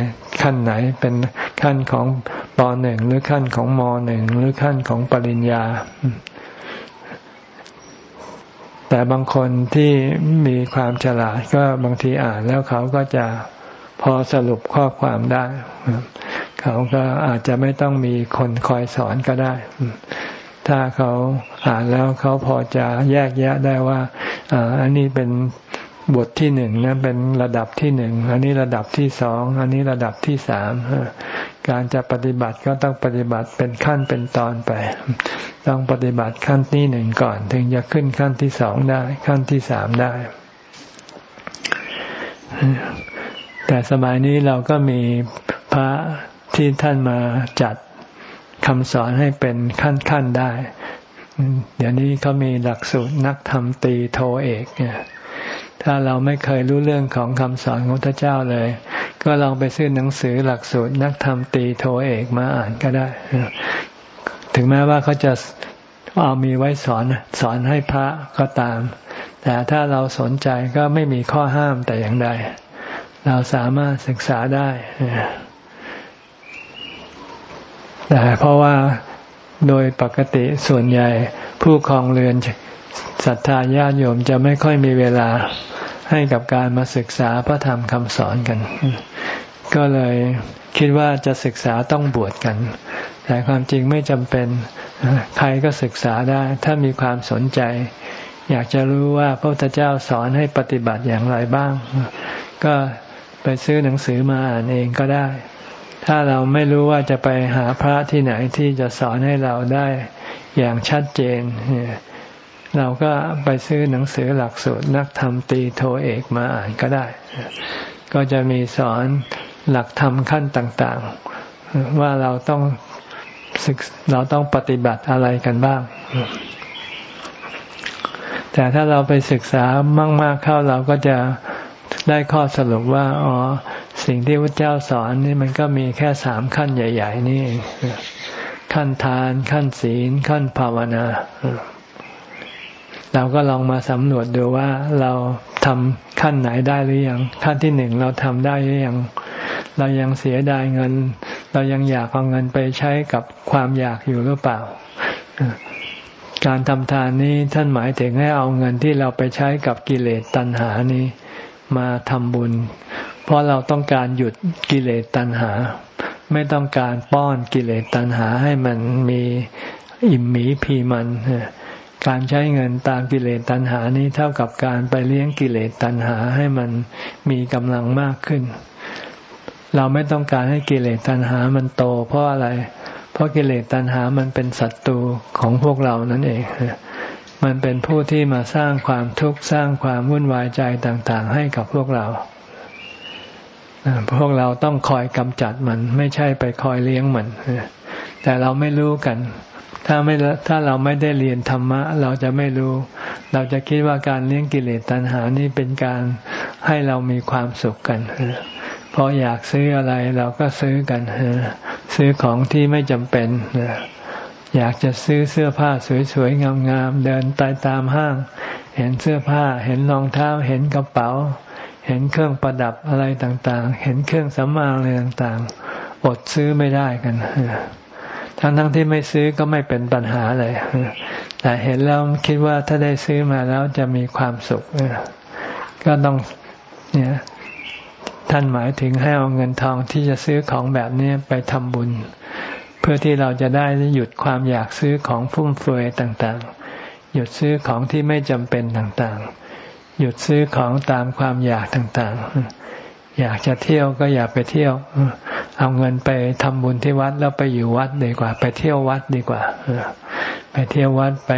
ขั้นไหนเป็นขั้นของปหนึ่งหรือขั้นของมหนึ่งหรือขั้นของปริญญา แต่บางคนที่มีความฉลาดก็บางทีอ่านแล้วเขาก็จะพอสรุปข้อความได้ เขาก็อาจจะไม่ต้องมีคนคอยสอนก็ได้ ถ้าเขาอ่านแล้วเขาพอจะแยกแยะได้ว่าอันนี้เป็นบทที่หนึ่งนะเป็นระดับที่หนึ่งอันนี้ระดับที่สองอันนี้ระดับที่สามการจะปฏิบัติก็ต้องปฏิบัติเป็นขั้นเป็นตอนไป ต้องปฏิบัติขั้นที่หนึ่งก่อน ถึงจะขึ้นขั้นที่สองได้ ขั้นที่สามได้ แต่สมัยนี้เราก็มีพระ ที่ท่านมาจัดคำสอนให้เป็นขั้นๆได้ เดี๋ยวนี้เขามีหลักสูตรนักธรรมตีโทเอกเนี่ยถ้าเราไม่เคยรู้เรื่องของคำสอนของพระเจ้าเลย ก็ลองไปซื้อหนังสือหลักสูตรนักธรรมตีโทเอกมาอ่านก็ได้ ถึงแม้ว่าเขาจะเอามีไว้สอนสอนให้พระก็ตาม แต่ถ้าเราสนใจก็ไม่มีข้อห้ามแต่อย่างใด เราสามารถศึกษาได้ แต่เพราะว่าโดยปกติส่วนใหญ่ผู้ครองเรือนศรัทธาญาติโยมจะไม่ค่อยมีเวลาให้กับการมาศึกษาพระธรรมคำสอนกัน ก็เลยคิดว่าจะศึกษาต้องบวชกัน แต่ความจริงไม่จำเป็นใครก็ศึกษาได้ ถ้ามีความสนใจ อยากจะรู้ว่าพระพุทธเจ้าสอนให้ปฏิบัติอย่างไรบ้าง ก็ไปซื้อหนังสือมาอ่านเองก็ได้ ถ้าเราไม่รู้ว่าจะไปหาพระที่ไหนที่จะสอนให้เราได้อย่างชัดเจน เราก็ไปซื้อหนังสือหลักสูตรนักธรรมตีโทเอกมาอ่านก็ได้ ก็จะมีสอนหลักธรรมขั้นต่างๆ ว่าเราต้องศึกเราต้องปฏิบัติอะไรกันบ้าง แต่ถ้าเราไปศึกษามาก ๆเข้าเราก็จะ ได้ข้อสรุปว่าอ๋อสิ่งที่พระเจ้าสอนนี่มันก็มีแค่สามขั้นใหญ่ ๆ นี่ขั้นทาน ขั้นศีล ขั้นภาวนา เราก็ลองมาสำรวจดูว่าเราทำขั้นไหนได้หรือยัง ขั้นที่หนึ่งเราทำได้หรือยัง เรายังเสียดายเงิน เรายังอยากเอาเงินไปใช้กับความอยากอยู่หรือเปล่า การทำทานนี้ท่านหมายถึงให้เอาเงินที่เราไปใช้กับกิเลสตัณหานี้ มาทำบุญ เพราะเราต้องการหยุดกิเลสตัณหา ไม่ต้องการป้อนกิเลสตัณหาให้มันมีอิ่มหมีพีมันการใช้เงินตามกิเลสตัณหานี้เท่ากับการไปเลี้ยงกิเลสตัณหาให้มันมีกำลังมากขึ้น เราไม่ต้องการให้กิเลสตัณหามันโต เพราะอะไร เพราะกิเลสตัณหามันเป็นศัตรูของพวกเรานั่นเอง มันเป็นผู้ที่มาสร้างความทุกข์สร้างความวุ่นวายใจต่างๆ ให้กับพวกเรา พวกเราต้องคอยกำจัดมัน ไม่ใช่ไปคอยเลี้ยงมัน แต่เราไม่รู้กัน ถ้าไม่ถ้าเราไม่ได้เรียนธรรมะ เราจะไม่รู้ เราจะคิดว่าการเลี้ยงกิเลสตัณหานี่เป็นการให้เรามีความสุขกันเพราะอยากซื้ออะไรเราก็ซื้อกันซื้อของที่ไม่จำเป็น อยากจะซื้อเสื้อผ้าสวยๆงามๆเดินตายตามห้าง เห็นเสื้อผ้า เห็นรองเท้า เห็นกระเป๋า เห็นเครื่องประดับอะไรต่างๆ เห็นเครื่องสำอางอะไรต่างๆ อดซื้อไม่ได้กันทั้งทั้งที่ไม่ซื้อก็ไม่เป็นปัญหาเลยแต่เห็นแล้วคิดว่าถ้าได้ซื้อมาแล้วจะมีความสุขก็ต้องเนี่ยท่านหมายถึงให้เอาเงินทองที่จะซื้อของแบบนี้ไปทำบุญ พื่อที่เราจะได้หยุดความอยากซื้อของฟุ่มเฟือยต่างๆ หยุดซื้อของที่ไม่จำเป็นต่างๆ หยุดซื้อของตามความอยากต่างๆ อยากจะเที่ยวก็อย่าไปเที่ยว เอาเงินไปทำบุญที่วัดแล้วไปอยู่วัดดีกว่า ไปเที่ยววัดดีกว่า ไปเที่ยววัดไป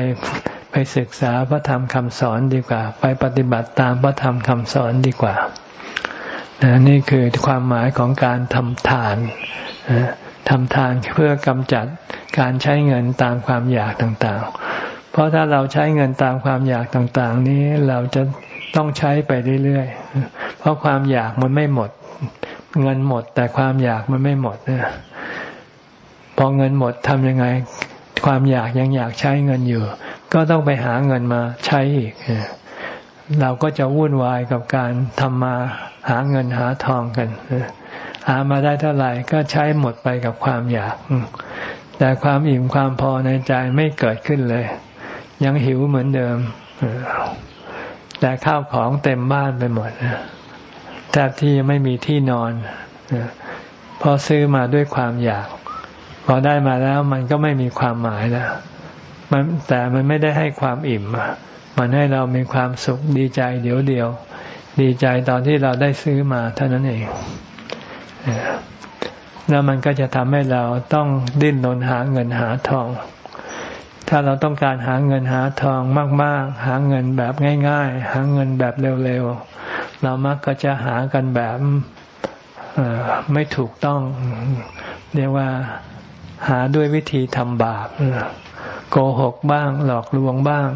ไปศึกษาพระธรรมคำสอนดีกว่า ไปปฏิบัติตามพระธรรมคำสอนดีกว่า นี่คือความหมายของการทำทาน ทำทานเพื่อกำจัดการใช้เงินตามความอยากต่างๆ เพราะถ้าเราใช้เงินตามความอยากต่างๆ นี้เราจะต้องใช้ไปเรื่อยๆ เพราะความอยากมันไม่หมด เงินหมดแต่ความอยากมันไม่หมดนะพอเงินหมดทำยังไง ความอยากยังอยากใช้เงินอยู่ ก็ต้องไปหาเงินมาใช้อีก เราก็จะวุ่นวายกับการทำมาหาเงินหาทองกัน หามาได้เท่าไหร่ก็ใช้หมดไปกับความอยาก แต่ความอิ่มความพอในใจไม่เกิดขึ้นเลย ยังหิวเหมือนเดิม แต่ข้าวของเต็มบ้านไปหมดแทบที่ไม่มีที่นอนพราะซื้อมาด้วยความอยาก พอได้มาแล้วมันก็ไม่มีความหมายแล้วมันแต่มันไม่ได้ให้ความอิ่มมันให้เรามีความสุขดีใจเดี๋ยวเดียว ดีใจตอนที่เราได้ซื้อมาเท่านั้นเอง แล้วมันก็จะทำให้เราต้องดิ้นรนหาเงินหาทอง ถ้าเราต้องการหาเงินหาทองมาก ๆ หาเงินแบบง่าย ๆ หาเงินแบบเร็วๆ เรามักก็จะหากันแบบไม่ถูกต้อง เรียกว่าหาด้วยวิธีทำบาปโกหกบ้าง หลอกลวงบ้าง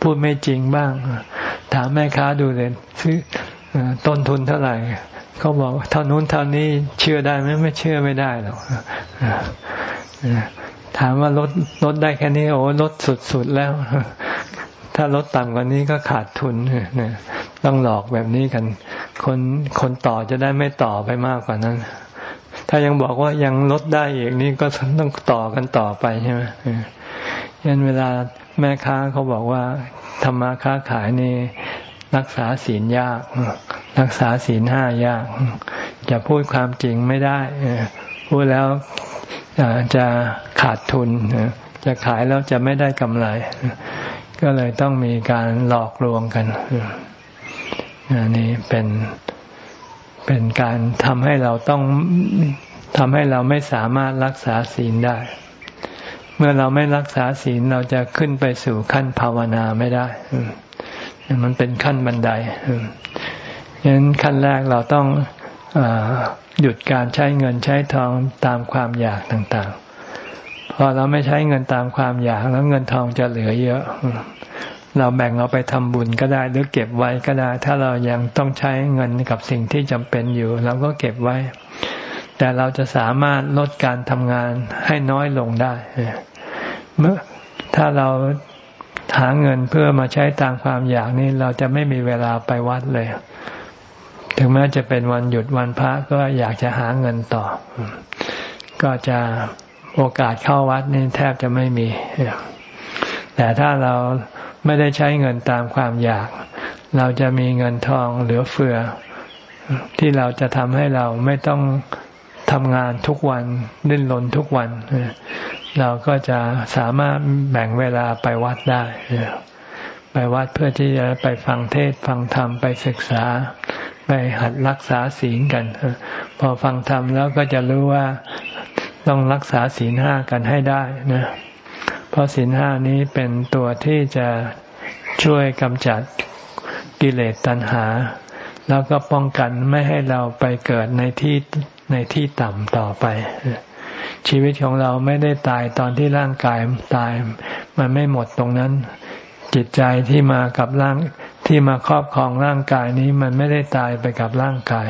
พูดไม่จริงบ้าง ถามแม่ค้าดูเลยซื้อต้นทุนเท่าไหร่ เขาบอกเท่านู้นเท่านี้เชื่อได้ไหมไม่เชื่อไม่ได้หรอกถามว่าลดลดได้แค่นี้ โอ้ลดสุดๆแล้ว ถ้าลดต่ำกว่านี้ก็ขาดทุนเนี่ยต้องหลอกแบบนี้กัน คนคนต่อจะได้ไม่ต่อไปมากกว่านั้น ถ้ายังบอกว่ายังลดได้อีกนี่ก็ต้องต่อกันต่อไปใช่ไหมยันเวลาแม่ค้าเขาบอกว่าธรรมาค้าขายนี่ รักษาศีลยาก รักษาศีลห้ายาก จะพูดความจริงไม่ได้พูดแล้วจะขาดทุน จะขายแล้วจะไม่ได้กำไร ก็เลยต้องมีการหลอกลวงกันนี่เป็นเป็นการทำให้เราต้องทำให้เราไม่สามารถรักษาศีลได้ เมื่อเราไม่รักษาศีลเราจะขึ้นไปสู่ขั้นภาวนาไม่ได้ มันเป็นขั้นบันไดฉะนั้นขั้นแรกเราต้องอหยุดการใช้เงินใช้ทองตามความอยากต่างๆ พอเราไม่ใช้เงินตามความอยากแล้วเงินทองจะเหลือเยอะ เราแบ่งเอาไปทำบุญก็ได้หรือเก็บไว้ก็ได้ ถ้าเรายังต้องใช้เงินกับสิ่งที่จำเป็นอยู่เราก็เก็บไว้ แต่เราจะสามารถลดการทำงานให้น้อยลงได้ เมื่อถ้าเรา หาเงินเพื่อมาใช้ตามความอยากนี่เราจะไม่มีเวลาไปวัดเลย ถึงแม้จะเป็นวันหยุดวันพระก็อยากจะหาเงินต่อ ก็จะโอกาสเข้าวัดนี่แทบจะไม่มี แต่ถ้าเราไม่ได้ใช้เงินตามความอยาก เราจะมีเงินทองเหลือเฟือ ที่เราจะทำให้เราไม่ต้อง ทำงานทุกวันดิ้นรนทุกวัน เราก็จะสามารถแบ่งเวลาไปวัดได้ ไปวัดเพื่อที่จะไปฟังเทศฟังธรรมไปศึกษา ไปหัดรักษาศีลกัน พอฟังธรรมแล้วก็จะรู้ว่าต้องรักษาศีลห้ากันให้ได้นะเพราะศีลห้านี้เป็นตัวที่จะช่วยกำจัดกิเลสตัณหา แล้วก็ป้องกันไม่ให้เราไปเกิดในที่ ในที่ต่ำต่อไป ชีวิตของเราไม่ได้ตายตอนที่ร่างกายตาย มันไม่หมดตรงนั้น จิตใจที่มากับร่างที่มาครอบครองร่างกายนี้มันไม่ได้ตายไปกับร่างกาย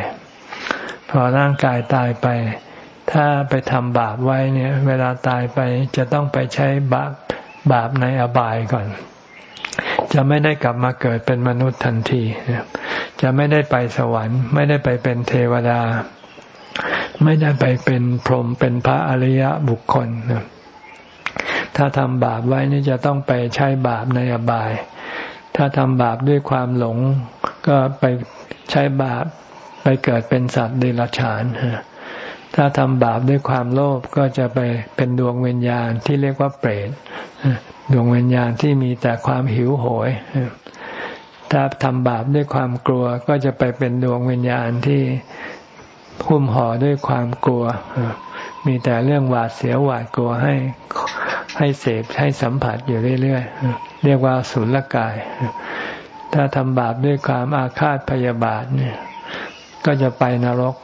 พอร่างกายตายไป ถ้าไปทำบาปไว้เนี่ย เวลาตายไปจะต้องไปใช้บาปบาปในอบายก่อน จะไม่ได้กลับมาเกิดเป็นมนุษย์ทันที จะไม่ได้ไปสวรรค์ ไม่ได้ไปเป็นเทวดา ไม่ได้ไปเป็นพรหมเป็นพระอริยบุคคล ถ้าทำบาปไว้นี่จะต้องไปใช้บาปในอบาย ถ้าทำบาปด้วยความหลง ก็ไปใช้บาปไปเกิดเป็นสัตว์เดรัจฉานถ้าทำบาปด้วยความโลภก็จะไปเป็นดวงวิญญาณที่เรียกว่าเปรตดวงวิญญาณที่มีแต่ความหิวโหยถ้าทำบาปด้วยความกลัวก็จะไปเป็นดวงวิญญาณที่ หุ้มห่อด้วยความกลัว มีแต่เรื่องหวาดเสียวหวาดกลัวให้ให้เสพให้สัมผัสอยู่เรื่อยๆเรียกว่าสุลกาย ถ้าทำบาปด้วยความอาฆาตพยาบาทเนี่ย ก็จะไปนรก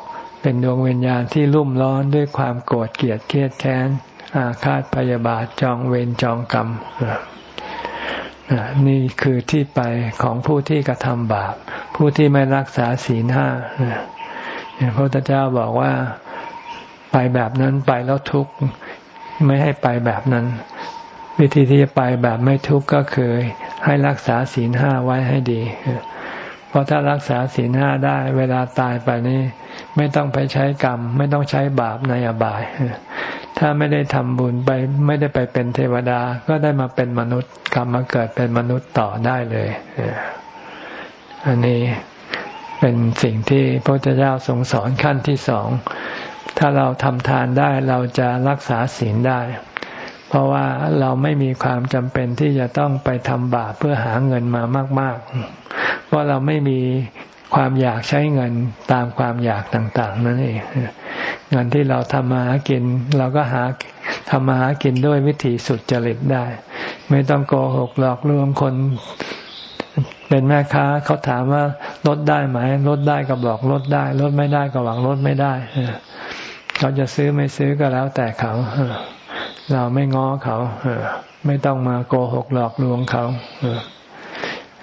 เป็นดวงวิญญาณที่รุ่มร้อนด้วยความโกรธเกลียดเครียดแค้น อาฆาตพยาบาทจองเวรจองกรรมนี่คือที่ไปของผู้ที่กระทำบาป ผู้ที่ไม่รักษาศีลห้า พระพุทธเจ้าบอกว่าไปแบบนั้นไปแล้วทุกข์ไม่ให้ไปแบบนั้น วิธีที่จะไปแบบไม่ทุกข์ก็คือให้รักษาศีลห้าไว้ให้ดี เพราะถ้ารักษาศีลห้าได้เวลาตายไปนี่ไม่ต้องไปใช้กรรม ไม่ต้องใช้บาปในอบาย ถ้าไม่ได้ทำบุญไปไม่ได้ไปเป็นเทวดา ก็ได้มาเป็นมนุษย์ กรรมมาเกิดเป็นมนุษย์ต่อได้เลย อันนี้ เป็นสิ่งที่พระพุทธเจ้าทรงสอนขั้นที่สองถ้าเราทำทานได้เราจะรักษาศีลได้ เพราะว่าเราไม่มีความจำเป็นที่จะต้องไปทำบาปเพื่อหาเงินมามาก ๆ เพราะเราไม่มีความอยากใช้เงินตามความอยากต่างๆนั่นเองเงินที่เราทำมาหากิน เราก็หาทำมาหากินด้วยวิธีสุดจริตได้ ไม่ต้องโกหกหลอกลวงคน เป็นแม่ค้าเขาถามว่าลดได้ไหมลดได้ก็บอกลดได้ลดไม่ได้ก็หวังลดไม่ได้เขาจะซื้อไม่ซื้อก็แล้วแต่เขาเราไม่ง้อเขาไม่ต้องมาโกหกหลอกลวงเขา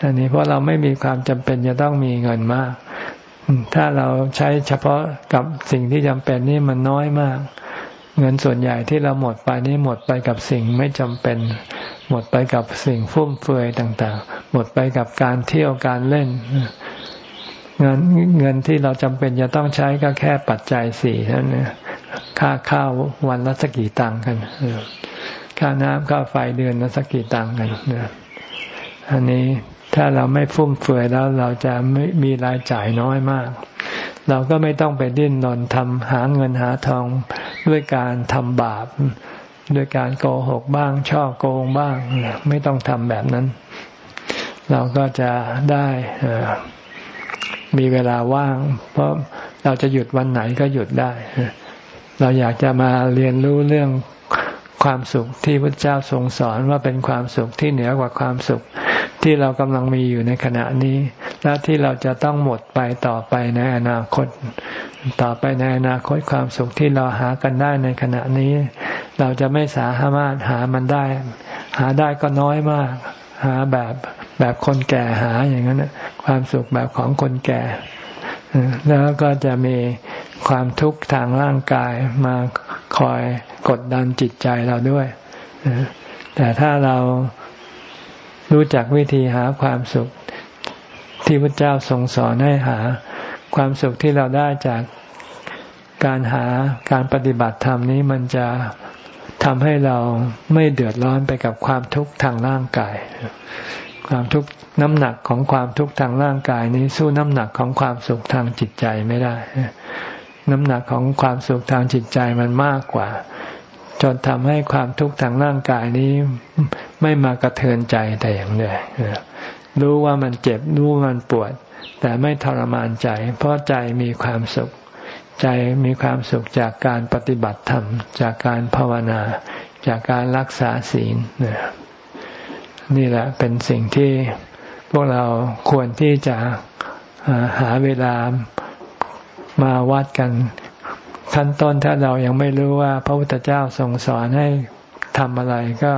อันนี้เพราะเราไม่มีความจำเป็นจะต้องมีเงินมาก ถ้าเราใช้เฉพาะกับสิ่งที่จำเป็นนี่มันน้อยมาก เงินส่วนใหญ่ที่เราหมดไปนี่หมดไปกับสิ่งไม่จำเป็น หมดไปกับสิ่งฟุ่มเฟือยต่าง ๆ หมดไปกับการเที่ยวการเล่นเงินเงินที่เราจำเป็นจะต้องใช้ก็แค่ปัจจัยสี่นั่นเองค่าข้าววันละสักกี่ตังค์กันค่าน้ำค่าไฟเดือนละสักกี่ตังค์กันอันนี้ถ้าเราไม่ฟุ่มเฟือยแล้วเราจะไม่มีรายจ่ายน้อยมาก เราก็ไม่ต้องไปดิ้นรนทำหาเงินหาทองด้วยการทำบาป ด้วยการโกหกบ้าง ช่อโกงบ้าง ไม่ต้องทำแบบนั้น เราก็จะได้มีเวลาว่าง เพราะเราจะหยุดวันไหนก็หยุดได้ เราอยากจะมาเรียนรู้เรื่อง ความสุขที่พระเจ้าทรงสอนว่าเป็นความสุขที่เหนือกว่าความสุข ที่เรากำลังมีอยู่ในขณะนี้ และที่เราจะต้องหมดไปต่อไปในอนาคต ต่อไปในอนาคตความสุขที่เราหากันได้ในขณะนี้ เราจะไม่สามารถหามันได้ หาได้ก็น้อยมาก หาแบบแบบคนแก่หาอย่างนั้นความสุขแบบของคนแก่ แล้วก็จะมีความทุกข์ทางร่างกายมาคอยกดดันจิตใจเราด้วย แต่ถ้าเรารู้จักวิธีหาความสุขที่พระเจ้าทรงสอนให้หา ความสุขที่เราได้จากการหาการปฏิบัติธรรมนี้มันจะทำให้เราไม่เดือดร้อนไปกับความทุกข์ทางร่างกาย ความทุกข์ น้ำหนักของความทุกข์ทางร่างกายนี้สู้น้ำหนักของความสุขทางจิตใจไม่ได้ น้ำหนักของความสุขทางจิตใจมันมากกว่า จนทำให้ความทุกข์ทางร่างกายนี้ไม่มากระเทือนใจแต่อย่างใดรู้ว่ามันเจ็บรู้ว่ามันปวด แต่ไม่ทรมานใจ เพราะใจมีความสุข ใจมีความสุขจากการปฏิบัติธรรม จากการภาวนา จากการรักษาศีลนี่แหละเป็นสิ่งที่ พวกเราควรที่จะหาเวลามาวัดกันขั้นต้นถ้าเรายังไม่รู้ว่า พระพุทธเจ้าทรงสอนให้ทำอะไรก็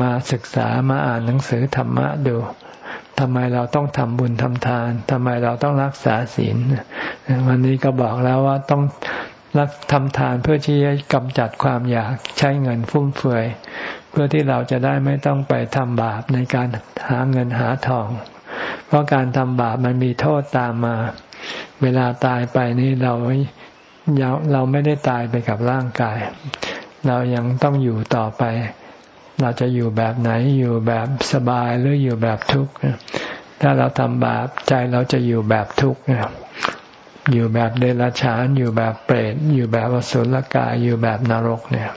มาศึกษามาอ่านหนังสือธรรมะดูทำไมเราต้องทำบุญทำทานทำไมเราต้องรักษาศีลวันนี้ก็บอกแล้วว่าต้อง รักทำทานเพื่อที่จะกำจัดความอยากใช้เงินฟุ่มเฟือย เพื่อที่เราจะได้ไม่ต้องไปทำบาปในการหาเงินหาทอง เพราะการทำบาปมันมีโทษตามมา เวลาตายไปนี่เราเราไม่ได้ตายไปกับร่างกาย เรายังต้องอยู่ต่อไป เราจะอยู่แบบไหนอยู่แบบสบายหรืออยู่แบบทุกข์ถ้าเราทำบาปใจเราจะอยู่แบบทุกข์ อยู่แบบเดรัจฉานอยู่แบบเปรตอยู่แบบอสุรกายอยู่แบบนรกเนี่ย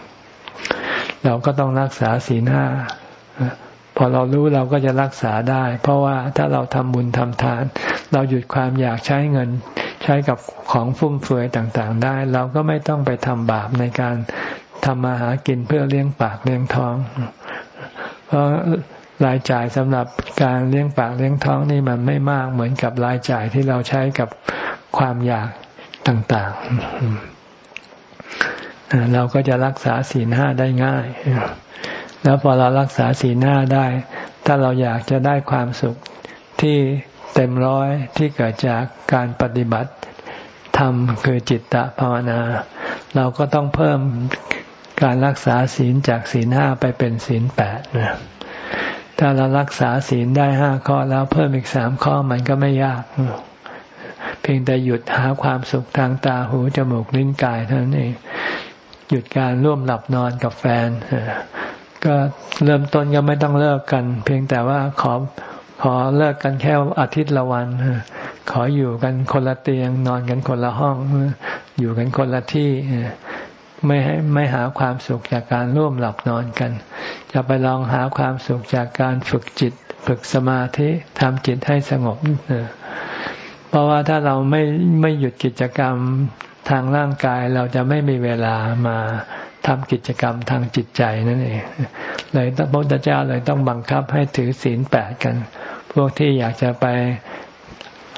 เราก็ต้องรักษาศีลห้าพอเรารู้เราก็จะรักษาได้ เพราะว่าถ้าเราทำบุญทำทาน เราหยุดความอยากใช้เงิน ใช้กับของฟุ่มเฟือยต่างๆ ได้ เราก็ไม่ต้องไปทำบาปในการทำมาหากินเพื่อเลี้ยงปากเลี้ยงท้อง เพราะรายจ่ายสำหรับการเลี้ยงปากเลี้ยงท้องนี่มันไม่มากเหมือนกับรายจ่ายที่เราใช้กับ ความอยากต่างๆ เราก็จะรักษาศีลห้าได้ง่าย แล้วพอเรารักษาศีลห้าได้ ถ้าเราอยากจะได้ความสุขที่เต็มร้อยที่เกิดจากการปฏิบัติธรรมคือจิตตภาวนา เราก็ต้องเพิ่มการรักษาศีลจากศีลห้าไปเป็นศีลแปดนะถ้าเรารักษาศีลได้ห้าข้อแล้วเพิ่มอีกสามข้อมันก็ไม่ยาก เพียงแต่หยุดหาความสุขทางตาหูจมูกลิ้นกายเท่านั้นเอง หยุดการร่วมหลับนอนกับแฟนก็เริ่มต้นก็ไม่ต้องเลิกกัน เพียงแต่ว่าขอขอเลิกกันแค่อาทิตย์ละวันขออยู่กันคนละเตียง นอนกันคนละห้อง อยู่กันคนละที่ไม่ให้ไม่หาความสุขจากการร่วมหลับนอนกัน จะไปลองหาความสุขจากการฝึกจิต ฝึกสมาธิทำจิตให้สงบ เพราะว่าถ้าเราไม่ไม่หยุดกิจกรรมทางร่างกายเราจะไม่มีเวลามาทำกิจกรรมทางจิตใจนั่นเองเลยพระพุทธเจ้าเลยต้องบังคับให้ถือศีลแปดกัน พวกที่อยากจะไป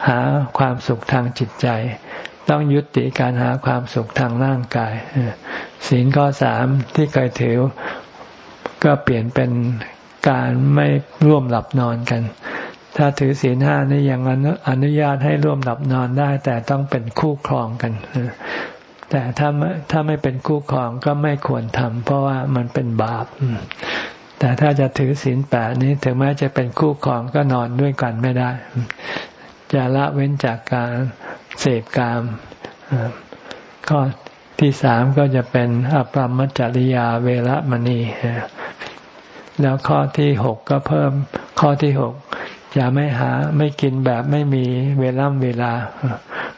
หาความสุขทางจิตใจ ต้องยุติการหาความสุขทางร่างกายศีลข้อสามที่เคยถือก็เปลี่ยนเป็นการไม่ร่วมหลับนอนกัน ถ้าถือศีลห้านี่ยังอนุญาตให้ร่วมหลับนอนได้ แต่ต้องเป็นคู่ครองกัน แต่ถ้าถ้าไม่เป็นคู่ครองก็ไม่ควรทำเพราะว่ามันเป็นบาป แต่ถ้าจะถือศีลแปดนี้ถึงแม้จะเป็นคู่ครองก็นอนด้วยกันไม่ได้ จะละเว้นจากการเสพกามข้อที่สามก็จะเป็นอปรมจริยาเวรมณีแล้วข้อที่หกก็เพิ่มข้อที่หก อย่าไม่หาไม่กินแบบไม่มีเวล่ำเวลา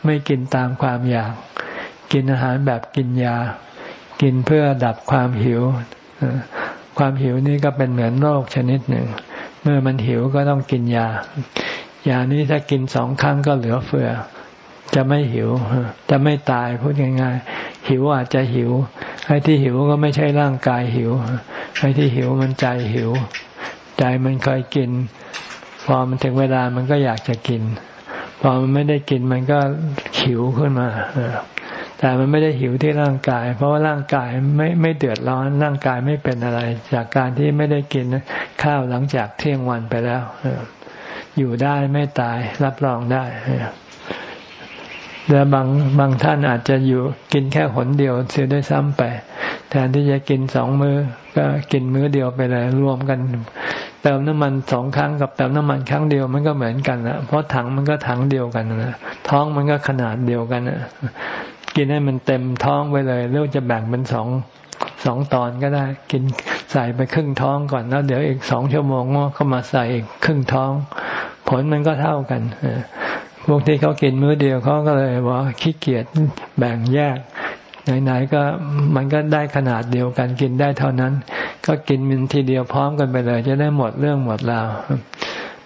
ไม่กินตามความอยาก กินอาหารแบบกินยา กินเพื่อดับความหิว ความหิวนี่ก็เป็นเหมือนโรคชนิดหนึ่ง เมื่อมันหิวก็ต้องกินยา ยานี้ถ้ากินสองครั้งก็เหลือเฟือ จะไม่หิว จะไม่ตายพูดง่ายๆหิวอาจจะหิวไอ้ที่หิวก็ไม่ใช่ร่างกายหิวไอ้ที่หิวมันใจหิว ใจมันเคยกิน พอมันถึงเวลามันก็อยากจะกิน พอมันไม่ได้กินมันก็หิวขึ้นมาแต่มันไม่ได้หิวที่ร่างกาย เพราะว่าร่างกายไม่ไม่เดือดร้อนร่างกายไม่เป็นอะไร จากการที่ไม่ได้กินข้าวหลังจากเที่ยงวันไปแล้วอยู่ได้ไม่ตายรับรองได้ และบางบางท่านอาจจะอยู่กินแค่หนเดียวเสียด้วยซ้ำไป แทนที่จะกินสองมือ้อก็กินมื้อเดียวไปเลยรวมกัน เติมน้ำมันสองครั้งกับเติมน้ำมันครั้งเดียวมันก็เหมือนกันนะเพราะถังมันก็ถังเดียวกันนะท้องมันก็ขนาดเดียวกันนะกินให้มันเต็มท้องไปเลยหรือจะแบ่งเป็นสองสองตอนก็ได้ กินใส่ไปครึ่งท้องก่อนแล้ว เดี๋ยวอีกสองชั่วโมงก็มาใส่อีกครึ่งท้อง ผลมันก็เท่ากัน พวกที่เขากินมื้อเดียวเขาก็เลยว่าขี้เกียจแบ่งแยกไหนๆก็มันก็ได้ขนาดเดียวกันกินได้เท่านั้น ก็กินมันทีเดียวพร้อมกันไปเลย จะได้หมดเรื่องหมดราว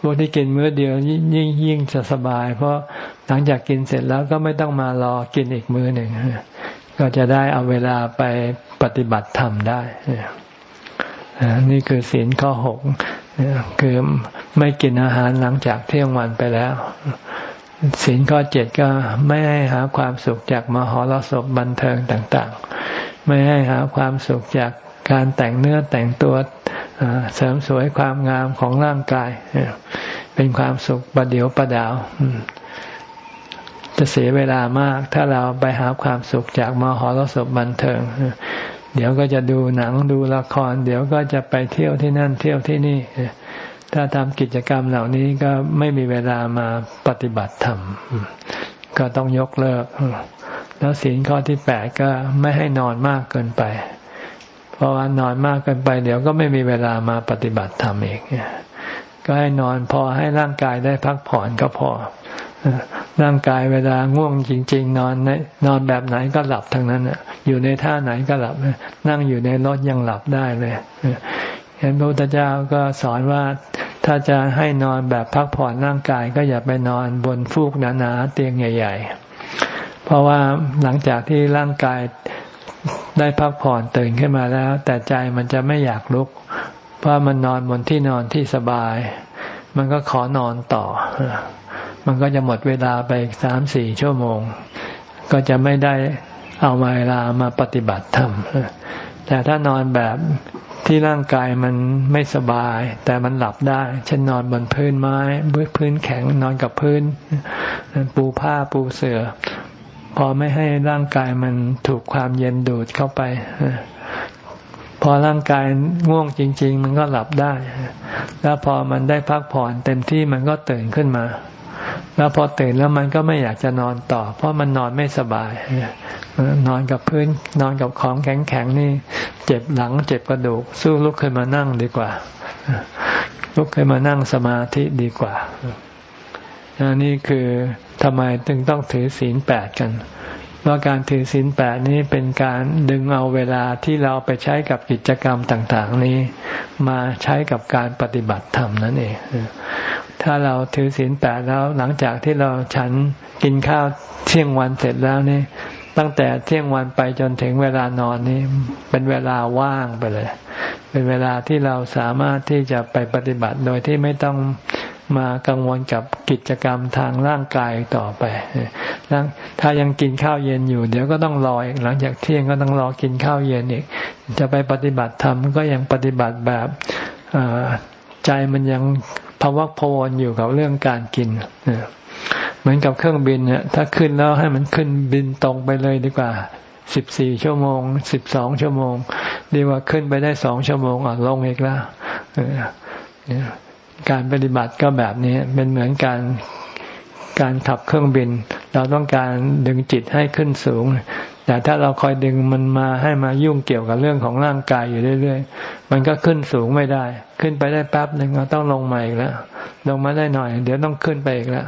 พวกที่กินมื้อเดียวยิ่งยิ่งจะสบาย เพราะหลังจากกินเสร็จแล้วก็ไม่ต้องมารอกินอีกมื้อหนึ่งก็จะได้เอาเวลาไปปฏิบัติธรรมได้นี่คือศีลข้อหกคือไม่กินอาหารหลังจากเที่ยงวันไปแล้ว ศีลข้อเจ็ดก็ไม่ให้หาความสุขจากมหรสพบันเทิงต่างๆ ไม่ให้หาความสุขจากการแต่งเนื้อแต่งตัวเสริมสวยความงามของร่างกาย เป็นความสุขประเดียวประดาว จะเสียเวลามาก ถ้าเราไปหาความสุขจากมหรสพบันเทิง เดี๋ยวก็จะดูหนังดูละคร เดี๋ยวก็จะไปเที่ยวที่นั่นเที่ยวที่นี่ ถ้าทำกิจกรรมเหล่านี้ก็ไม่มีเวลามาปฏิบัติธรรม ก็ต้องยกเลิก แล้วศีลข้อที่แปดก็ไม่ให้นอนมากเกินไป เพราะว่านอนมากเกินไป เดี๋ยวก็ไม่มีเวลามาปฏิบัติธรรมเองก็ให้นอนพอให้ร่างกายได้พักผ่อนก็พอ ร่างกายเวลาง่วงจริง ๆ นอนในนอนแบบไหนก็หลับทั้งนั้นอยู่ในท่าไหนก็หลับ นั่งอยู่ในรถยังหลับได้เลยเห็นพระพุทธเจ้าก็สอนว่า ถ้าจะให้นอนแบบพักผ่อนร่างกายก็อย่าไปนอนบนฟูกหนาๆเตียงใหญ่ ๆ เพราะว่าหลังจากที่ร่างกายได้พักผ่อนตื่นขึ้นมาแล้ว แต่ใจมันจะไม่อยากลุก เพราะมันนอนบนที่นอนที่สบาย มันก็ขอนอนต่อ มันก็จะหมดเวลาไปสามสี่ชั่วโมง ก็จะไม่ได้เอาเวลามาปฏิบัติธรรมแต่ถ้านอนแบบ ที่ร่างกายมันไม่สบาย แต่มันหลับได้เช่นนอนบนพื้นไม้บนพื้นแข็งนอนกับพื้น ปูผ้าปูเสือ่อพอไม่ให้ร่างกายมันถูกความเย็นดูดเข้าไป พอร่างกายง่วงจริง ๆ มันก็หลับได้ แล้วพอมันได้พักผ่อนเต็มที่มันก็ตื่นขึ้นมา แล้วพอตื่นแล้วมันก็ไม่อยากจะนอนต่อ เพราะมันนอนไม่สบายนอนกับพื้น นอนกับของแข็งๆนี่ เจ็บหลัง เจ็บกระดูก สู้ลุกขึ้นมานั่งดีกว่า ลุกขึ้นมานั่งสมาธิดีกว่านี่คือทำไมจึงต้องถือศีลแปดกัน เพราะการถือศีลแปดนี้เป็นการดึงเอาเวลาที่เราไปใช้กับกิจกรรมต่าง ๆ นี้ มาใช้กับการปฏิบัติธรรมนั่นเอง ถ้าเราถือศีลแปดแล้วหลังจากที่เราฉันกินข้าวเที่ยงวันเสร็จแล้วนี่ ตั้งแต่เที่ยงวันไปจนถึงเวลานอนนี้ เป็นเวลาว่างไปเลย เป็นเวลาที่เราสามารถที่จะไปปฏิบัติโดยที่ไม่ต้อง มากังวลกับกิจกรรมทางร่างกายต่อไป ถ้ายังกินข้าวเย็นอยู่ เดี๋ยวก็ต้องรออีกหลังจากเที่ยงก็ต้องรอกินข้าวเย็นอีก จะไปปฏิบัติธรรมก็ยังปฏิบัติแบบใจมันยังภาวะพวนอยู่กับเรื่องการกิน เหมือนกับเครื่องบินเนี่ยถ้าขึ้นแล้วให้มันขึ้นบินตรงไปเลยดีกว่าสิบสี่ชั่วโมงสิบสองชั่วโมง ดีกว่าขึ้นไปได้สองชั่วโมงอะลงอีกแล้ว การปฏิบัติก็แบบนี้เป็นเหมือนการการขับเครื่องบิน เราต้องการดึงจิตให้ขึ้นสูง แต่ถ้าเราคอยดึงมันมาให้มายุ่งเกี่ยวกับเรื่องของร่างกายอยู่เรื่อยๆ มันก็ขึ้นสูงไม่ได้ ขึ้นไปได้แป๊บหนึ่งเราต้องลงมาอีกแล้ว ลงมาได้หน่อย เดี๋ยวต้องขึ้นไปอีกแล้ว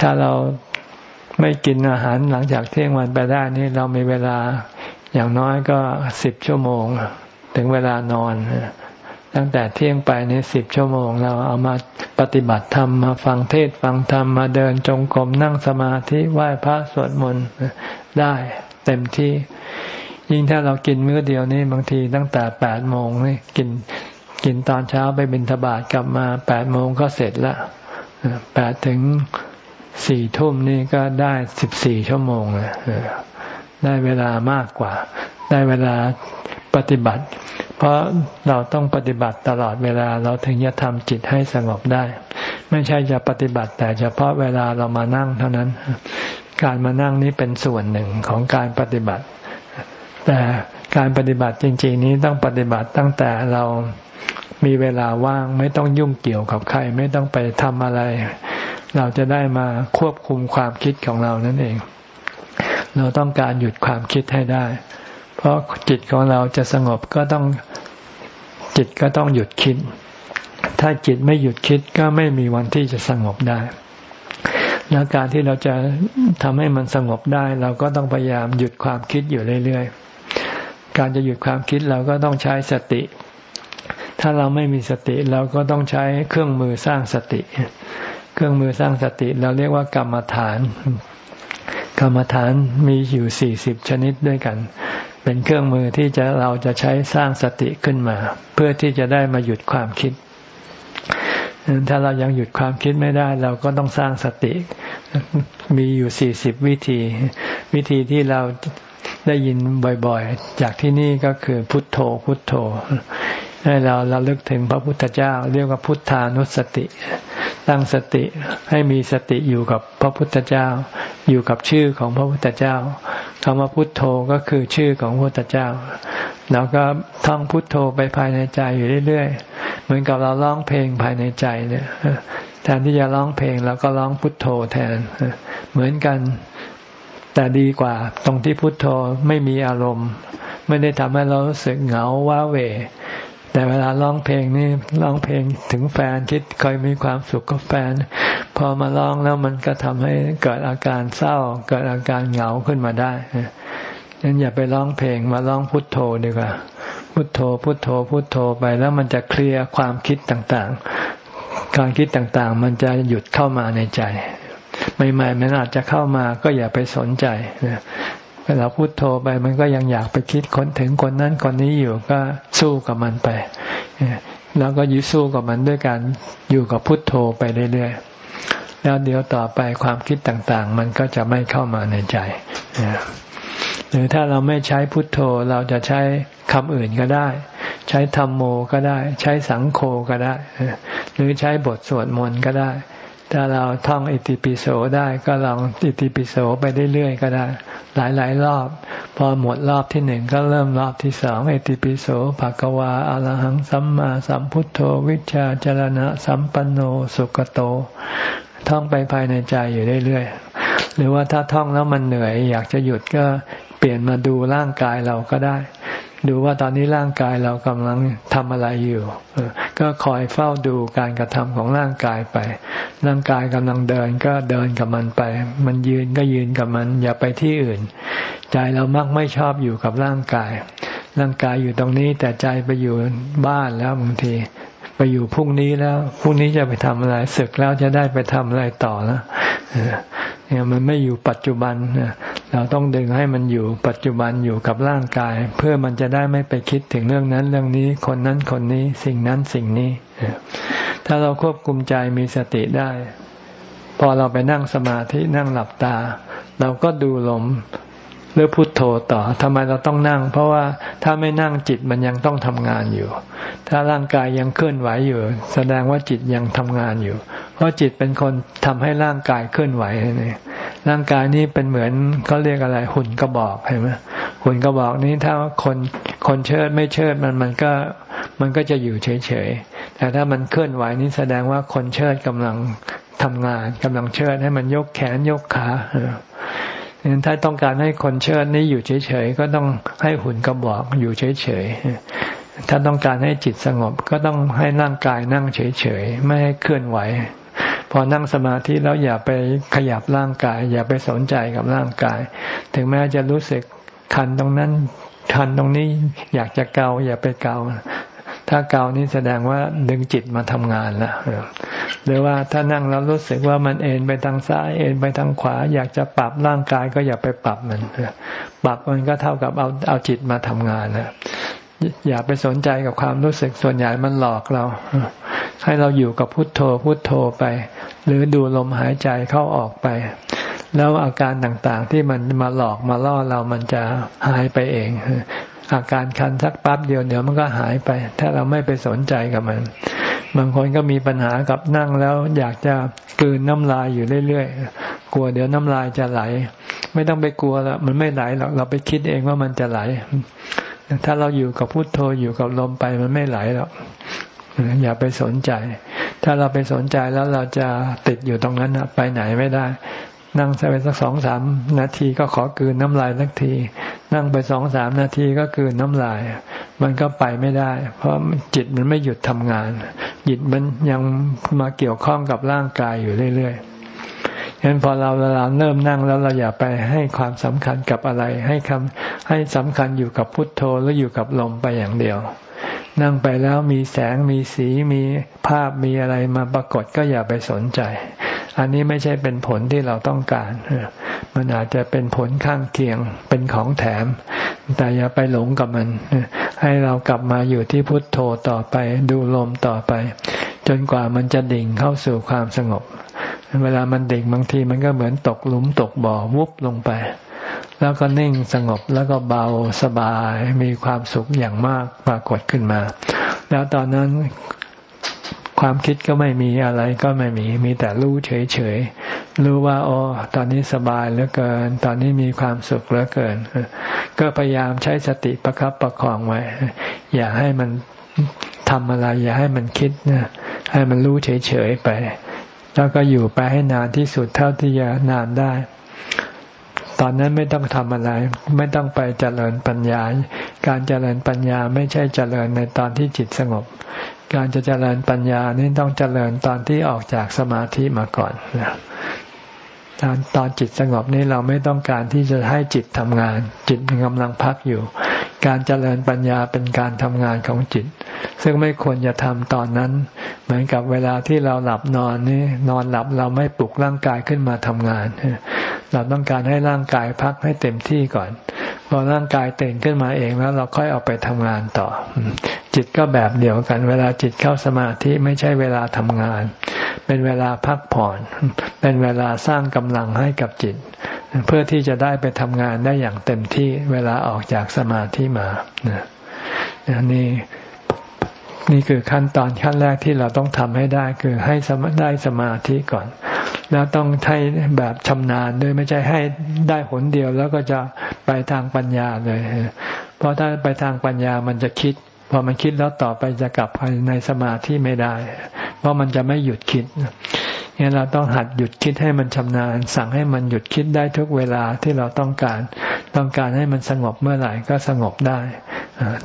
ถ้าเราไม่กินอาหารหลังจากเที่ยงวันไปได้นี่เรามีเวลาอย่างน้อยก็สิบชั่วโมง ถึงเวลานอน ตั้งแต่เที่ยงไปในสิบชั่วโมง เราเอามาปฏิบัติธรรมมาฟังเทศฟังธรรมมาเดินจงกรมนั่งสมาธิไหว้พระสวดมนต์ได้เต็มที่ ยิ่งถ้าเรากินมื้อเดียวนี่บางทีตั้งแต่แปดโมงนี่กินกินตอนเช้าไปบิณฑบาตกลับมาแปดโมงก็เสร็จละแปดถึงสี่ทุ่มนี่ก็ได้สิบสี่ชั่วโมงเลยได้เวลามากกว่า ได้เวลา ปฏิบัติ เพราะเราต้องปฏิบัติตลอดเวลาเราถึงจะทำจิตให้สงบได้ ไม่ใช่จะปฏิบัติแต่เฉพาะเวลาเรามานั่งเท่านั้น การมานั่งนี้เป็นส่วนหนึ่งของการปฏิบัติ แต่การปฏิบัติจริง ๆ นี้ต้องปฏิบัติตั้งแต่เรามีเวลาว่างไม่ต้องยุ่งเกี่ยวกับใคร ไม่ต้องไปทำอะไร เราจะได้มาควบคุมความคิดของเรานั่นเอง เราต้องการหยุดความคิดให้ได้ เพราะจิตของเราจะสงบก็ต้องจิตก็ต้องหยุดคิด ถ้าจิตไม่หยุดคิดก็ไม่มีวันที่จะสงบได้ แล้วการที่เราจะทำให้มันสงบได้ เราก็ต้องพยายามหยุดความคิดอยู่เรื่อยๆ การจะหยุดความคิดเราก็ต้องใช้สติ ถ้าเราไม่มีสติเราก็ต้องใช้เครื่องมือสร้างสติ เครื่องมือสร้างสติเราเรียกว่ากรรมฐาน กรรมฐานมีอยู่สี่สิบชนิดด้วยกัน เป็นเครื่องมือที่จะเราจะใช้สร้างสติขึ้นมา เพื่อที่จะได้มาหยุดความคิด ถ้าเรายังหยุดความคิดไม่ได้ เราก็ต้องสร้างสติ มีอยู่สี่สิบวิธี วิธีที่เราได้ยินบ่อยๆ จากที่นี่ก็คือพุทโธพุทโธ ให้เราเราลึกถึงพระพุทธเจ้า เรียกว่าพุทธานุสติ ตั้งสติให้มีสติอยู่กับพระพุทธเจ้า อยู่กับชื่อของพระพุทธเจ้าคำว่าพุทโธก็คือชื่อของพระพุทธเจ้าเราก็ท่องพุทโธไปภายในใจอยู่เรื่อยๆ เหมือนกับเราร้องเพลงภายในใจเนี่ยแทนที่จะร้องเพลงเราก็ร้องพุทโธแทน เหมือนกันแต่ดีกว่า ตรงที่พุทโธไม่มีอารมณ์ ไม่ได้ทำให้เรารู้สึกเหงาว้าเหว แต่เวลาร้องเพลงนี่ร้องเพลงถึงแฟนคิดเคยมีความสุขกับแฟน พอมาร้องแล้วมันก็ทำให้เกิดอาการเศร้า เกิดอาการเหงาขึ้นมาได้งั้นอย่าไปร้องเพลงมาร้องพุทโธดีกว่าพุทโธพุทโธพุทโธไปแล้วมันจะเคลียร์ความคิดต่างๆ การคิดต่างๆ มันจะหยุดเข้ามาในใจใหม่ๆมันอาจจะเข้ามาก็อย่าไปสนใจ เวลาพูดโทรไปมันก็ยังอยากไปคิดคนถึงคนนั้นคนนี้อยู่ก็สู้กับมันไป แล้วก็ยื้อสู้กับมันด้วยการอยู่กับพุทโธไปเรื่อยๆ แล้วเดี๋ยวต่อไปความคิดต่างๆ มันก็จะไม่เข้ามาในใจ หรือถ้าเราไม่ใช้พุทโธเราจะใช้คำอื่นก็ได้ ใช้ธรรมโมก็ได้ ใช้สังโฆก็ได้ หรือใช้บทสวดมนต์ก็ได้ ถ้าเราท่องอิติปิโสได้ก็ลองอิติปิโสไปเรื่อยๆก็ได้ หลายๆรอบ พอหมดรอบที่หนึ่งก็เริ่มรอบที่สองอิติปิโสภะกวาอารหังสัมมาสัมพุทโธวิชาจรณะ สัมปันโนสุกโต ท่องไปภายในใจอยู่เรื่อยๆหรือว่าถ้าท่องแล้วมันเหนื่อย อยากจะหยุดก็เปลี่ยนมาดูร่างกายเราก็ได้ ดูว่าตอนนี้ร่างกายเรากำลังทำอะไรอยู่ ก็คอยเฝ้าดูการกระทำของร่างกายไป ร่างกายกำลังเดินก็เดินกับมันไป มันยืนก็ยืนกับมัน อย่าไปที่อื่น ใจเรามักไม่ชอบอยู่กับร่างกาย ร่างกายอยู่ตรงนี้แต่ใจไปอยู่บ้านแล้วบางที ไปอยู่พรุ่งนี้แล้วพรุ่งนี้จะไปทำอะไรศึกแล้วจะได้ไปทำอะไรต่อแล้วเนี่ยมันไม่อยู่ปัจจุบันเราต้องดึงให้มันอยู่ปัจจุบันอยู่กับร่างกาย เพื่อมันจะได้ไม่ไปคิดถึงเรื่องนั้นเรื่องนี้คนนั้นคนนี้สิ่งนั้นสิ่งนี้ ถ้าเราควบคุมใจมีสติได้ พอเราไปนั่งสมาธินั่งหลับตา เราก็ดูลม หรือพุโทโธต่อทำไมเราต้องนั่ง เพราะว่าถ้าไม่นั่งจิตมันยังต้องทำงานอยู่ ถ้าร่างกายยังเคลื่อนไหวอยู่ แสดงว่าจิตยังทำงานอยู่ เพราะจิตเป็นคนทำให้ร่างกายเคลื่อนไหวนี่ร่างกายนี้เป็นเหมือนเขาเรียกอะไรหุ่นกระบอกเห็นไหมหุ่นกระบอกนี้ถ้าคนคนเชิดไม่เชิดมันมันก็มันก็จะอยู่เฉยๆแต่ถ้ามันเคลื่อนไหวนี้แสดงว่าคนเชิดกำลังทำงานกำลังเชิดให้มันยกแขนยกขา ถ้าต้องการให้คนเชิดนี้อยู่เฉยๆก็ต้องให้หุ่นกระบอกอยู่เฉยๆถ้าต้องการให้จิตสงบก็ต้องให้ร่างกายนั่งเฉยๆไม่ให้เคลื่อนไหว พอนั่งสมาธิแล้วอย่าไปขยับร่างกาย อย่าไปสนใจกับร่างกาย ถึงแม้จะรู้สึกคันตรงนั้นคันตรงนี้อยากจะเกาอย่าไปเกาถ้าเกานี้แสดงว่าดึงจิตมาทำงานแล้ว หรือว่าถ้านั่งแล้วรู้สึกว่ามันเอ็นไปทางซ้ายเอ็นไปทางขวา อยากจะปรับร่างกายก็อย่าไปปรับมันปรับมันก็เท่ากับเอาเอาจิตมาทำงานนะอย่าไปสนใจกับความรู้สึกส่วนใหญ่มันหลอกเรา ให้เราอยู่กับพุทโธพุทโธไป หรือดูลมหายใจเข้าออกไป แล้วอาการต่างๆที่มันมาหลอกมาล่อเรามันจะหายไปเอง อาการคันสักปั๊บเดียวเดี๋ยวมันก็หายไป ถ้าเราไม่ไปสนใจกับมัน บางคนก็มีปัญหากับนั่งแล้ว อยากจะกืนน้ำลายอยู่เรื่อยๆ กลัวเดี๋ยวน้ำลายจะไหล ไม่ต้องไปกลัวละมันไม่ไหลหรอกเราไปคิดเองว่ามันจะไหล ถ้าเราอยู่กับพุโทโธอยู่กับลมไปมันไม่ไหลหรอกอย่าไปสนใจ ถ้าเราไปสนใจแล้วเราจะติดอยู่ตรงนั้นไปไหนไม่ได้ นั่งไปสักสองสามนาทีก็ขอกืนน้ำลายสักที นั่งไปสองสามนาทีก็กืนน้ำลาย มันก็ไปไม่ได้ เพราะจิตมันไม่หยุดทำงาน จิตมันยังมาเกี่ยวข้องกับร่างกายอยู่เรื่อยๆฉะนั้นพอเราเวลาเริ่มนั่งแล้วเราอย่าไปให้ความสำคัญกับอะไร ให้คำให้สำคัญอยู่กับพุทโธแล้วอยู่กับลมไปอย่างเดียวนั่งไปแล้วมีแสงมีสีมีภาพมีอะไรมาปรากฏก็อย่าไปสนใจ อันนี้ไม่ใช่เป็นผลที่เราต้องการ มันอาจจะเป็นผลข้างเคียงเป็นของแถม แต่อย่าไปหลงกับมัน ให้เรากลับมาอยู่ที่พุทโธต่อไปดูลมต่อไป จนกว่ามันจะดิ่งเข้าสู่ความสงบ เวลามันเด็กบางทีมันก็เหมือนตกหลุมตกบ่อวุบลงไป แล้วก็นิ่งสงบแล้วก็เบาสบายมีความสุขอย่างมากปรากฏขึ้นมา แล้วตอนนั้น ความคิดก็ไม่มีอะไรก็ไม่มี มีแต่รู้เฉยๆ รู้ว่าอ๋อตอนนี้สบายเหลือเกิน ตอนนี้มีความสุขเหลือเกิน ก็พยายามใช้สติประครับประคองไว้ อย่าให้มันทำอะไร อย่าให้มันคิดนะให้มันรู้เฉยๆไป แล้วก็อยู่ไปให้นานที่สุดเท่าที่จะนานได้ ตอนนั้นไม่ต้องทำอะไร ไม่ต้องไปเจริญปัญญา การเจริญปัญญาไม่ใช่เจริญในตอนที่จิตสงบ การจะเจริญปัญญานี่ต้องเจริญตอนที่ออกจากสมาธิมาก่อนตอนตอนจิตสงบนี้เราไม่ต้องการที่จะให้จิตทำงาน จิตกำลังพักอยู่ การเจริญปัญญาเป็นการทำงานของจิต ซึ่งไม่ควรจะทำตอนนั้น เหมือนกับเวลาที่เราหลับนอนนี่นอนหลับเราไม่ปลุกร่างกายขึ้นมาทำงาน เราต้องการให้ร่างกายพักให้เต็มที่ก่อน พอร่างกายตื่นขึ้นมาเองแล้ว เราค่อยเอาไปทำงานต่อ จิตก็แบบเดียวกัน เวลาจิตเข้าสมาธิไม่ใช่เวลาทำงาน เป็นเวลาพักผ่อน เป็นเวลาสร้างกำลังให้กับจิต เพื่อที่จะได้ไปทำงานได้อย่างเต็มที่เวลาออกจากสมาธิมานี่นี่คือขั้นตอนขั้นแรกที่เราต้องทำให้ได้คือให้ได้สมาธิก่อน แล้วต้องให้แบบชำนาญด้วยไม่ใช่ให้ได้ผลเดียวแล้วก็จะไปทางปัญญาเลย เพราะถ้าไปทางปัญญามันจะคิด พอมันคิดแล้วต่อไปจะกลับภายในสมาธิไม่ได้ เพราะมันจะไม่หยุดคิดงั้นเราต้องหัดหยุดคิดให้มันชำนาญ สั่งให้มันหยุดคิดได้ทุกเวลาที่เราต้องการ ต้องการให้มันสงบเมื่อไหร่ก็สงบได้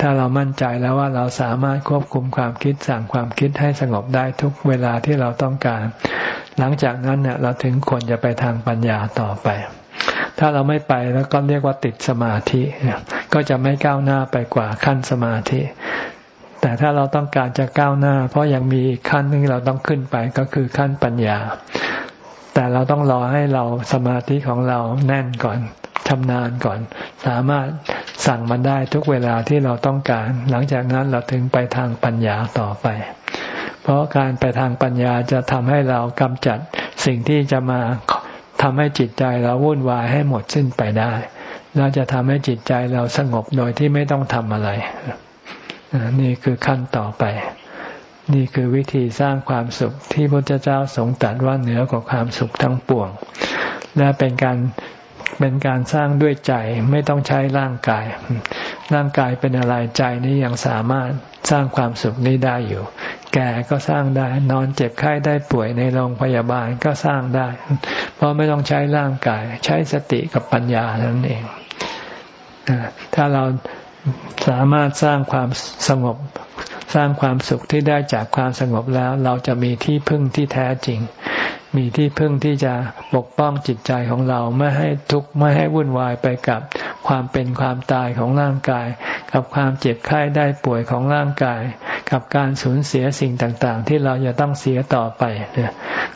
ถ้าเรามั่นใจแล้วว่าเราสามารถควบคุมความคิดสั่งความคิดให้สงบได้ทุกเวลาที่เราต้องการ หลังจากนั้นเนี่ยเราถึงควรจะไปทางปัญญาต่อไป ถ้าเราไม่ไปแล้วก็เรียกว่าติดสมาธิ ก็จะไม่ก้าวหน้าไปกว่าขั้นสมาธิ แต่ถ้าเราต้องการจะก้าวหน้า เพราะยังมีขั้นนึงเราต้องขึ้นไปก็คือขั้นปัญญา แต่เราต้องรอให้เราสมาธิของเราแน่นก่อนชำนาญก่อน สามารถสั่งมันได้ทุกเวลาที่เราต้องการ หลังจากนั้นเราถึงไปทางปัญญาต่อไป เพราะการไปทางปัญญาจะทำให้เรากำจัดสิ่งที่จะมาทำให้จิตใจเราวุ่นวายให้หมดสิ้นไปได้เราจะทำให้จิตใจเราสงบโดยที่ไม่ต้องทำอะไร นี่คือขั้นต่อไป นี่คือวิธีสร้างความสุขที่พระเจ้าทรงตรัสว่าเหนือกว่าความสุขทั้งปวง และเป็นการ เป็นการสร้างด้วยใจไม่ต้องใช้ร่างกาย ร่างกายเป็นอะไรใจนี้ยังสามารถสร้างความสุขนี้ได้อยู่ แก่ก็สร้างได้ นอนเจ็บไข้ได้ป่วยในโรงพยาบาลก็สร้างได้ เพราะไม่ต้องใช้ร่างกาย ใช้สติกับปัญญานั่นเองถ้าเราสามารถสร้างความสงบ สร้างความสุขที่ได้จากความสงบแล้ว เราจะมีที่พึ่งที่แท้จริง มีที่พึ่งที่จะปกป้องจิตใจของเราไม่ให้ทุกข์ไม่ให้วุ่นวายไปกับความเป็นความตายของร่างกาย กับความเจ็บไข้ได้ป่วยของร่างกาย กับการสูญเสียสิ่งต่างๆ ที่เราจะต้องเสียต่อไป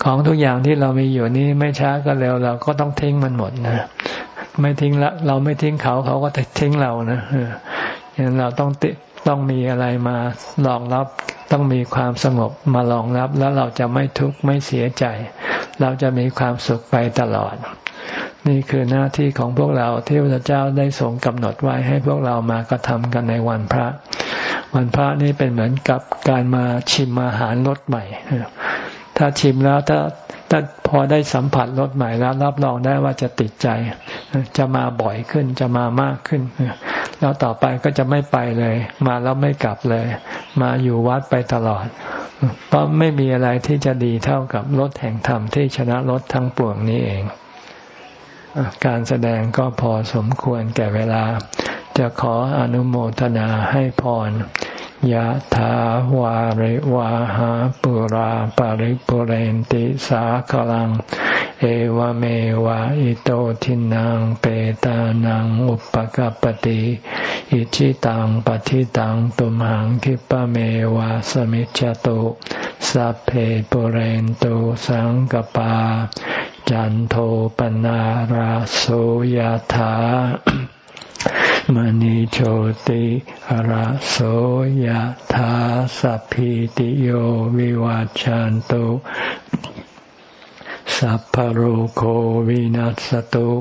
ของทุกอย่างที่เรามีอยู่นี้ไม่ช้าก็เร็วเราก็ต้องทิ้งมันหมดนะไม่ทิ้งละเราไม่ทิ้งเขาเขาก็ทิ้งเรานะอย่างนั้นเราต้อง ต้องมีอะไรมารองรับ ต้องมีความสงบมารองรับ แล้วเราจะไม่ทุกข์ไม่เสียใจ เราจะมีความสุขไปตลอด นี่คือหน้าที่ของพวกเราที่พระเจ้าได้ทรงกำหนดไว้ให้พวกเรามากระทำกันในวันพระ วันพระนี่เป็นเหมือนกับการมาชิมอาหารรสใหม่ ถ้าชิมแล้วถ้าถ้าพอได้สัมผัสรสใหม่แล้วรับรองได้ว่าจะติดใจ จะมาบ่อยขึ้นจะมามากขึ้น แล้วต่อไปก็จะไม่ไปเลย มาแล้วไม่กลับเลย มาอยู่วัดไปตลอด เพราะไม่มีอะไรที่จะดีเท่ากับรถแห่งธรรมที่ชนะรถทั้งปวงนี้เอง การแสดงก็พอสมควรแก่เวลา จะขออนุโมทนาให้พรยะถาวาริวาหาปุราปาริปุเรนติสาคลัง เอวเมวะอิโตทินังเปตานังอุปกปติอิชิตังปฏิตังตุมหังคิปะเมวะสมิจจตุสัพเพปุเรนตุสังกปา จันโทปนาราโสยถามณีโชติระโสยธาสัพพิติโยวิวัจจันตุ สัพพโรโควินัสตุ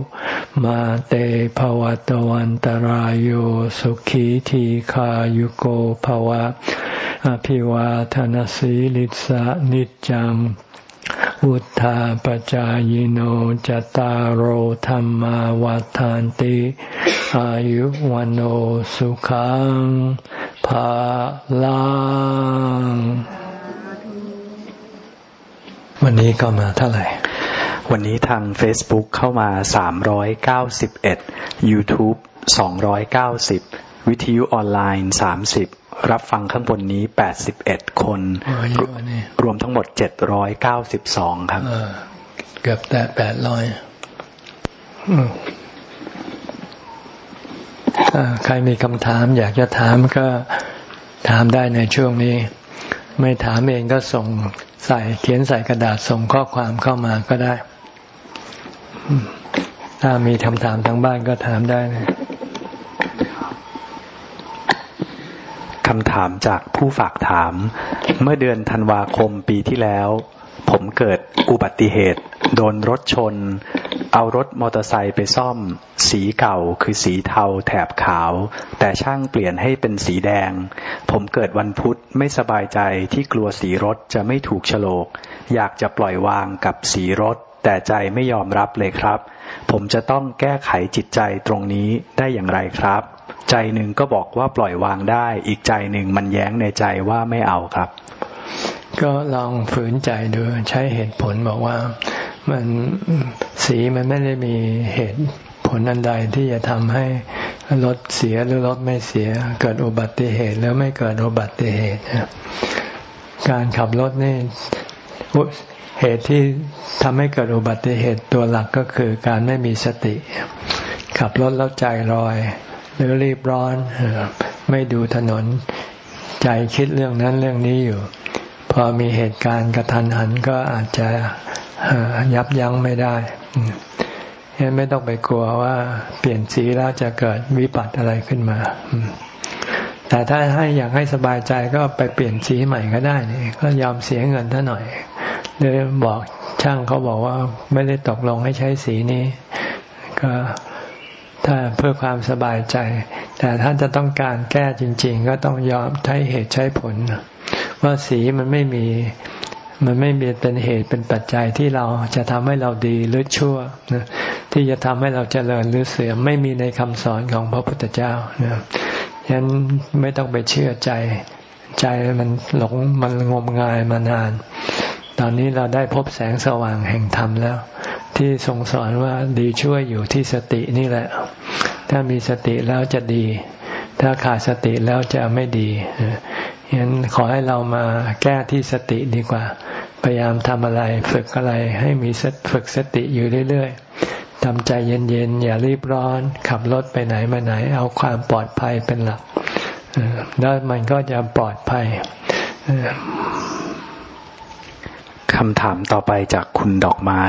มาเตภวัตวันตารโยสุขีทีขายุโกภวะ อภิวาทนสีลิสะนิจังวุธาปจายโนจตารโหธรรมวาทานติ อายุวันโอสุขังภาลัง วันนี้ก็มาเท่าไหร่ วันนี้ทาง Facebook เข้ามา 391 YouTube 290 วิทยุออนไลน์ 30 รับฟังข้างบนนี้แปดสิบเอ็ดคน รวมทั้งหมดเจ็ดร้อยเก้าสิบสองครับ เกือบแต่แปดร้อยใครมีคำถามอยากจะถามก็ถามได้ในช่วงนี้ ไม่ถามเองก็ส่ง ใส่เขียนใส่กระดาษส่งข้อความเข้ามาก็ได้ ถ้ามีคำถามทางบ้านก็ถามได้นะคำถามจากผู้ฝากถาม เมื่อเดือนธันวาคมปีที่แล้ว ผมเกิดอุบัติเหตุ โดนรถชน เอารถมอเตอร์ไซค์ไปซ่อม สีเก่าคือสีเทาแถบขาว แต่ช่างเปลี่ยนให้เป็นสีแดง ผมเกิดวันพุธไม่สบายใจที่กลัวสีรถจะไม่ถูกโฉลก อยากจะปล่อยวางกับสีรถ แต่ใจไม่ยอมรับเลยครับ ผมจะต้องแก้ไขจิตใจตรงนี้ได้อย่างไรครับ ใจหนึ่งก็บอกว่าปล่อยวางได้ อีกใจหนึ่งมันแย้งในใจว่าไม่เอาครับ ก็ลองฝืนใจดูใช้เหตุผลบอกว่ามันสีมันไม่ได้มีเหตุผลอันใดที่จะทำให้รถเสียหรือรถไม่เสีย เกิดอุบัติเหตุแล้วไม่เกิดอุบัติเหตุการขับรถนี่เหตุที่ทำให้เกิดอุบัติเหตุตัวหลักก็คือการไม่มีสติ ขับรถแล้วใจลอย หรือรีบร้อน ไม่ดูถนน ใจคิดเรื่องนั้นเรื่องนี้อยู่ พอมีเหตุการณ์กระทันหันก็อาจจะยับยั้งไม่ได้ยังไม่ต้องไปกลัวว่าเปลี่ยนสีแล้วจะเกิดวิบัติอะไรขึ้นมา แต่ถ้าให้อยากให้สบายใจก็ไปเปลี่ยนสีใหม่ก็ได้นี่ก็ยอมเสียเงินท่าหน่อยเลยบอกช่างเขาบอกว่าไม่ได้ตกลงให้ใช้สีนี้ ก็ถ้าเพื่อความสบายใจ แต่ถ้าจะต้องการแก้จริง ๆ ก็ต้องยอมใช้เหตุใช้ผล ว่าสีมันไม่มี มันไม่มีเป็นเหตุเป็นปัจจัยที่เราจะทำให้เราดีหรือชั่วนะที่จะทำให้เราเจริญหรือเสื่อมไม่มีในคำสอนของพระพุทธเจ้านะฉะนั้นไม่ต้องไปเชื่อใจใจมันหลงมันงมงายมานาน ตอนนี้เราได้พบแสงสว่างแห่งธรรมแล้ว ที่ทรงสอนว่าดีช่วยอยู่ที่สตินี่แหละ ถ้ามีสติแล้วจะดี ถ้าขาดสติแล้วจะไม่ดี ฉะนั้นขอให้เรามาแก้ที่สติดีกว่า พยายามทำอะไรฝึกอะไรให้มีฝึกสติอยู่เรื่อยๆทำใจเย็นๆอย่ารีบร้อน ขับรถไปไหนมาไหน เอาความปลอดภัยเป็นหลักแล้วมันก็จะปลอดภัยคำถามต่อไปจากคุณดอกไม้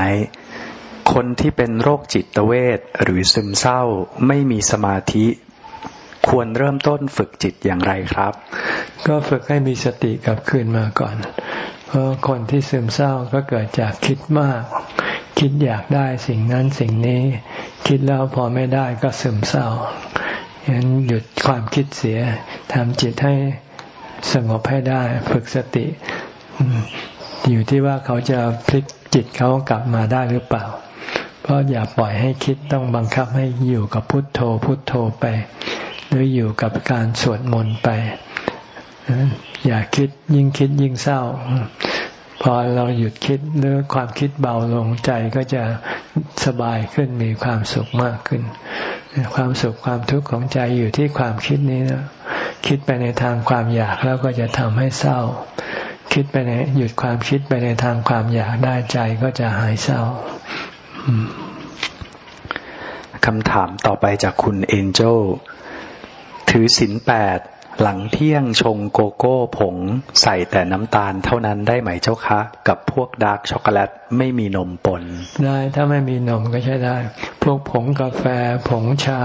คนที่เป็นโรคจิตเวทหรือซึมเศร้าไม่มีสมาธิ ควรเริ่มต้นฝึกจิตอย่างไรครับ ก็ฝึกให้มีสติกลับคืนมาก่อน เพราะคนที่ซึมเศร้าก็เกิดจากคิดมาก คิดอยากได้สิ่งนั้นสิ่งนี้ คิดแล้วพอไม่ได้ก็ซึมเศร้าฉะนั้นหยุดความคิดเสียทำจิตให้สงบให้ได้ฝึกสติ อยู่ที่ว่าเขาจะพลิกจิตเขากลับมาได้หรือเปล่า เพราะอย่าปล่อยให้คิดต้องบังคับให้อยู่กับพุทโธพุทโธไป หรืออยู่กับการสวดมนต์ไป อย่าคิดยิ่งคิดยิ่งเศร้า พอเราหยุดคิดหรือความคิดเบาลงใจก็จะสบายขึ้นมีความสุขมากขึ้น ความสุขความทุกข์ของใจอยู่ที่ความคิดนี้นะคิดไปในทางความอยากแล้วก็จะทำให้เศร้า คิดไปในหยุดความคิดไปในทางความอยากได้ใจก็จะหายเศร้าคำถามต่อไปจากคุณเอ็นเจล ถือศีลแปดหลังเที่ยงชงโกโก้ผงใส่แต่น้ำตาลเท่านั้นได้ไหมเจ้าคะ กับพวกดาร์กช็อกโกแลตไม่มีนมปน ได้ถ้าไม่มีนมก็ใช้ได้ พวกผงกาแฟ ผงชา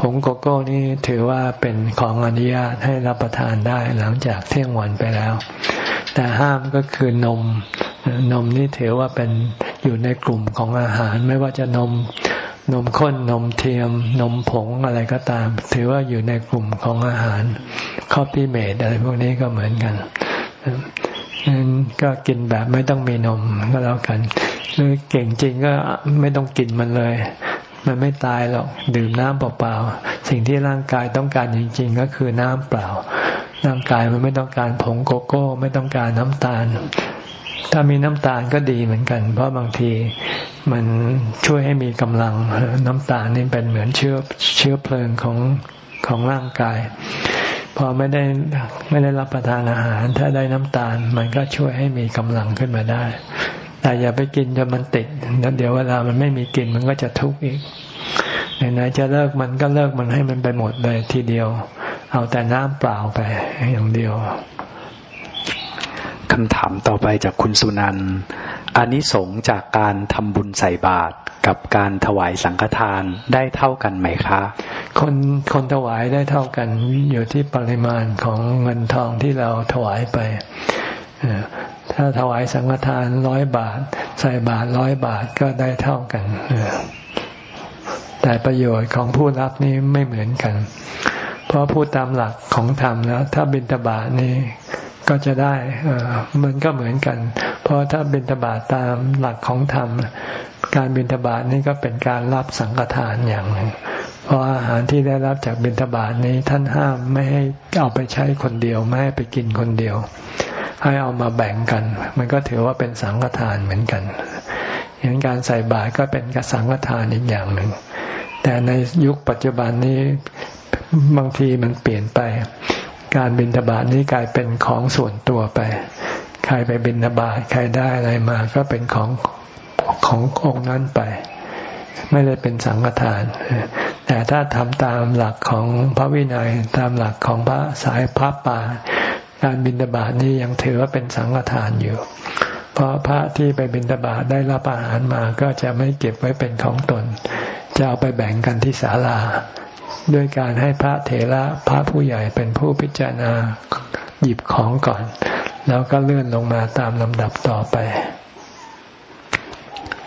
ผงโกโก้นี่ถือว่าเป็นของอนุญาตให้รับประทานได้หลังจากเที่ยงวันไปแล้ว แต่ห้ามก็คือนม นมนี่ถือว่าเป็นอยู่ในกลุ่มของอาหารไม่ว่าจะนม นมข้นนมเทียม นมผงอะไรก็ตาม ถือว่าอยู่ในกลุ่มของอาหาร Coffee-mate อะไรพวกนี้ก็เหมือนกันนั้นก็กินแบบไม่ต้องมีนมก็แล้วกัน หรือเก่งจริงก็ไม่ต้องกินมันเลย มันไม่ตายหรอก ดื่มน้ำเปล่าๆ สิ่งที่ร่างกายต้องการจริง ๆ ก็คือน้ำเปล่า ร่างกายมันไม่ต้องการผงโกโก้ ไม่ต้องการน้ำตาล ถ้ามีน้ำตาลก็ดีเหมือนกัน เพราะบางทีมันช่วยให้มีกำลังน้ำตาลนี่เป็นเหมือนเชื้อเชื้อเพลิงของของร่างกาย พอไม่ได้ไม่ได้รับประทานอาหาร ถ้าได้น้ำตาล มันก็ช่วยให้มีกำลังขึ้นมาได้ แต่อย่าไปกินจนมันติดแล้วเดี๋ยวเวลามันไม่มีกินมันก็จะทุกข์อีกไหนๆจะเลิกมันก็เลิกมันให้มันไปหมดเลยทีเดียว เอาแต่น้ำเปล่าไปอย่างเดียว คำถามต่อไปจากคุณสุนันท์อานิสงจากการทำบุญใส่บาตรกับการถวายสังฆทานได้เท่ากันไหมคะ คนคนถวายได้เท่ากันอยู่ที่ปริมาณของเงินทองที่เราถวายไปถ้าถวายสังฆทานร้อยบาท ใส่บาทร้อยบาทก็ได้เท่ากันแต่ประโยชน์ของผู้รับนี่ไม่เหมือนกัน ราะผู้ตามหลักของธรรมแล้ว ถ้าบิณฑบาตนี่ก็จะได้มันก็เหมือนกัน เพราะถ้าบิณฑบาตตามหลักของธรรม การบิณฑบาตนี่ก็เป็นการรับสังฆทานอย่างหนึ่งเพราะอาหารที่ได้รับจากบิณฑบาตนี้ท่านห้ามไม่ให้เอาไปใช้คนเดียวไม่ให้ไปกินคนเดียว ให้เอามาแบ่งกัน มันก็ถือว่าเป็นสังฆทานเหมือนกันอย่างการใส่บาตรก็เป็นกสังฆทานอีกอย่างหนึ่งแต่ในยุคปัจจุบันนี้ บางทีมันเปลี่ยนไป การบินทบาทนี้กลายเป็นของส่วนตัวไป ใครไปบินทบาทใครได้อะไรมาก็เป็นของขององค์นั้นไป ไม่ได้เป็นสังฆทาน แต่ถ้าทำตามหลักของพระวินัยตามหลักของพระสายพระป่าการบินทบาทนี้ยังถือว่าเป็นสังฆทานอยู่ เพราะพระที่ไปบินทบาทได้รับอาหารมาก็จะไม่เก็บไว้เป็นของตน จะเอาไปแบ่งกันที่ศาลา ด้วยการให้พระเถระพระผู้ใหญ่เป็นผู้พิจารณาหยิบของก่อน แล้วก็เลื่อนลงมาตามลำดับต่อไป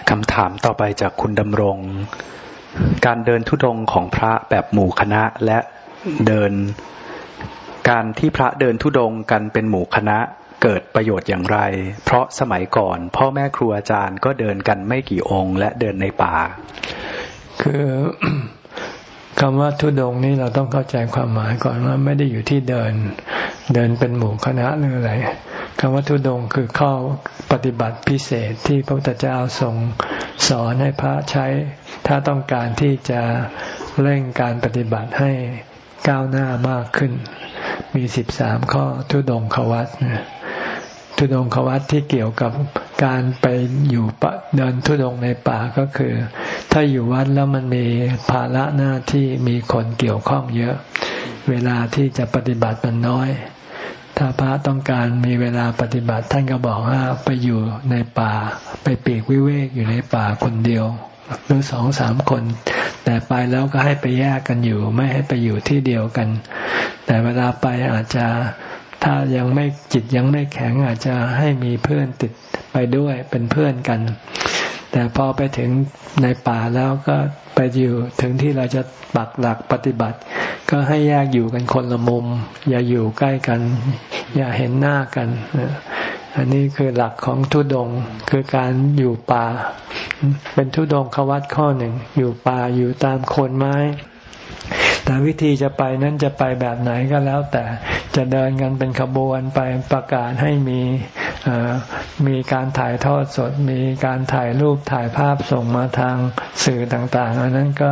คำถามต่อไปจากคุณดำรง การเดินทุดงของพระแบบหมู่คณะและเดิน การที่พระเดินทุดงกันเป็นหมู่คณะเกิดประโยชน์อย่างไร เพราะสมัยก่อนพ่อแม่ครูอาจารย์ก็เดินกันไม่กี่องค์และเดินในป่า คือ คำว่าทุดงนี้เราต้องเข้าใจความหมายก่อนว่าไม่ได้อยู่ที่เดิน เดินเป็นหมู่คณะหรืออะไรคำว่าทุดงคือข้อปฏิบัติพิเศษที่พระพุทธเจ้าทรงสอนให้พระใช้ ถ้าต้องการที่จะเร่งการปฏิบัติให้ก้าวหน้ามากขึ้น มีสิบสามข้อทุดงขวัต ทุดงขวัตที่เกี่ยวกับการไปอยู่เดินทุดงในป่าก็คือ ถ้าอยู่วัดแล้วมันมีภาระหน้าที่มีคนเกี่ยวข้องเยอะ เวลาที่จะปฏิบัติมันน้อย ถ้าพระต้องการมีเวลาปฏิบัติท่านก็บอกว่าไปอยู่ในป่า ไปปีกวิเวกอยู่ในป่าคนเดียวหรือสองสามคน แต่ไปแล้วก็ให้ไปแยกกันอยู่ ไม่ให้ไปอยู่ที่เดียวกัน แต่เวลาไปอาจจะ ถ้ายังไม่จิตยังไม่แข็งอาจจะให้มีเพื่อนติดไปด้วยเป็นเพื่อนกัน แต่พอไปถึงในป่าแล้วก็ไปอยู่ถึงที่เราจะปักหลักปฏิบัติ ก็ให้แยกอยู่กันคนละมุม อย่าอยู่ใกล้กัน อย่าเห็นหน้ากันอันนี้คือหลักของทุดงคือการอยู่ป่า เป็นทุดงขวัตข้อหนึ่ง อยู่ป่าอยู่ตามโคนไม้ แต่วิธีจะไปนั้นจะไปแบบไหนก็แล้ว แต่จะเดินกันเป็นขบวนไปประกาศให้มีมีการถ่ายทอดสด มีการถ่ายรูปถ่ายภาพส่งมาทางสื่อต่าง ๆ อันนั้นก็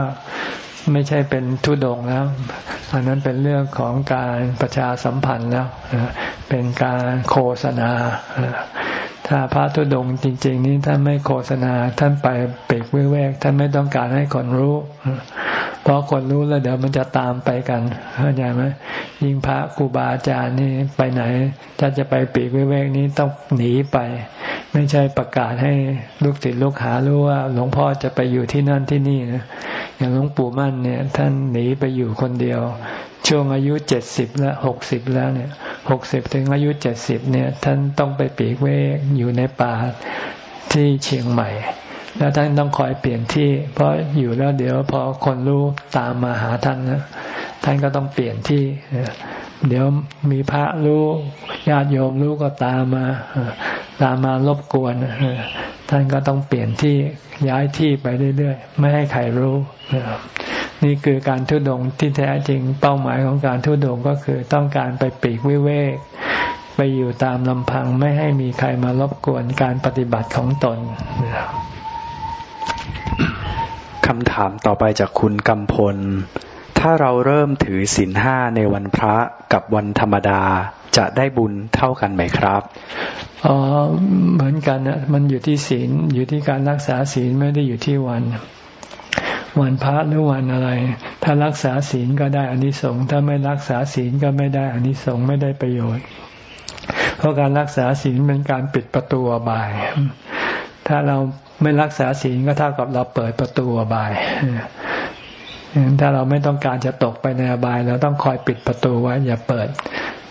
ไม่ใช่เป็นทุดงแล้ว อันนั้นเป็นเรื่องของการประชาสัมพันธ์แล้ว เป็นการโฆษณา ถ้าพระทุดงจริง ๆ นี้ท่านไม่โฆษณา ท่านไปเปกวิเวกท่านไม่ต้องการให้คนรู้ เพราะคนรู้แล้วเดี๋ยวมันจะตามไปกันเข้าใจไหมยิ่งพระครูบาอาจารย์นี่ไปไหน ถ้าจะไปปีกวิเวกนี้ต้องหนีไป ไม่ใช่ประกาศให้ลูกศิษย์ลูกหารู้ว่า หลวงพ่อจะไปอยู่ที่นั่นที่นี่นะอย่างหลวงปู่มั่นเนี่ย ท่านหนีไปอยู่คนเดียว ช่วงอายุเจ็ดสิบแล้วหกสิบแล้วเนี่ยหกสิบถึงอายุเจ็ดสิบเนี่ย ท่านต้องไปปีกเวกอยู่ในป่าที่เชียงใหม่ แล้วท่านต้องคอยเปลี่ยนที่ เพราะอยู่แล้วเดี๋ยวพอคนรู้ตามมาหาท่านนะท่านก็ต้องเปลี่ยนที่ เดี๋ยวมีพระรู้ญาติโยมรู้ก็ตามมา ตามมารบกวน ท่านก็ต้องเปลี่ยนที่ย้ายที่ไปเรื่อยๆ ไม่ให้ใครรู้นี่คือการทุดงที่แท้จริงเป้าหมายของการทุดงก็คือต้องการไปปีกวิเวก ไปอยู่ตามลำพังไม่ให้มีใครมารบกวนการปฏิบัติของตนค คำถามต่อไปจากคุณกำพล ถ้าเราเริ่มถือศีลห้าในวันพระกับวันธรรมดาจะได้บุญเท่ากันไหมครับอ๋อเหมือนกันนะมันอยู่ที่ศีลอยู่ที่การรักษาศีลไม่ได้อยู่ที่วัน วันพระหรือวันอะไร ถ้ารักษาศีลก็ได้อานิสงส์ถ้าไม่รักษาศีลก็ไม่ได้อานิสงส์ไม่ได้ประโยชน์ เพราะการรักษาศีลเป็นการปิดประตูอบาย ถ้าเราไม่รักษาศีลก็เท่ากับเราเปิดประตูอบายถ้าเราไม่ต้องการจะตกไปในอบายเราต้องคอยปิดประตูไว้อย่าเปิด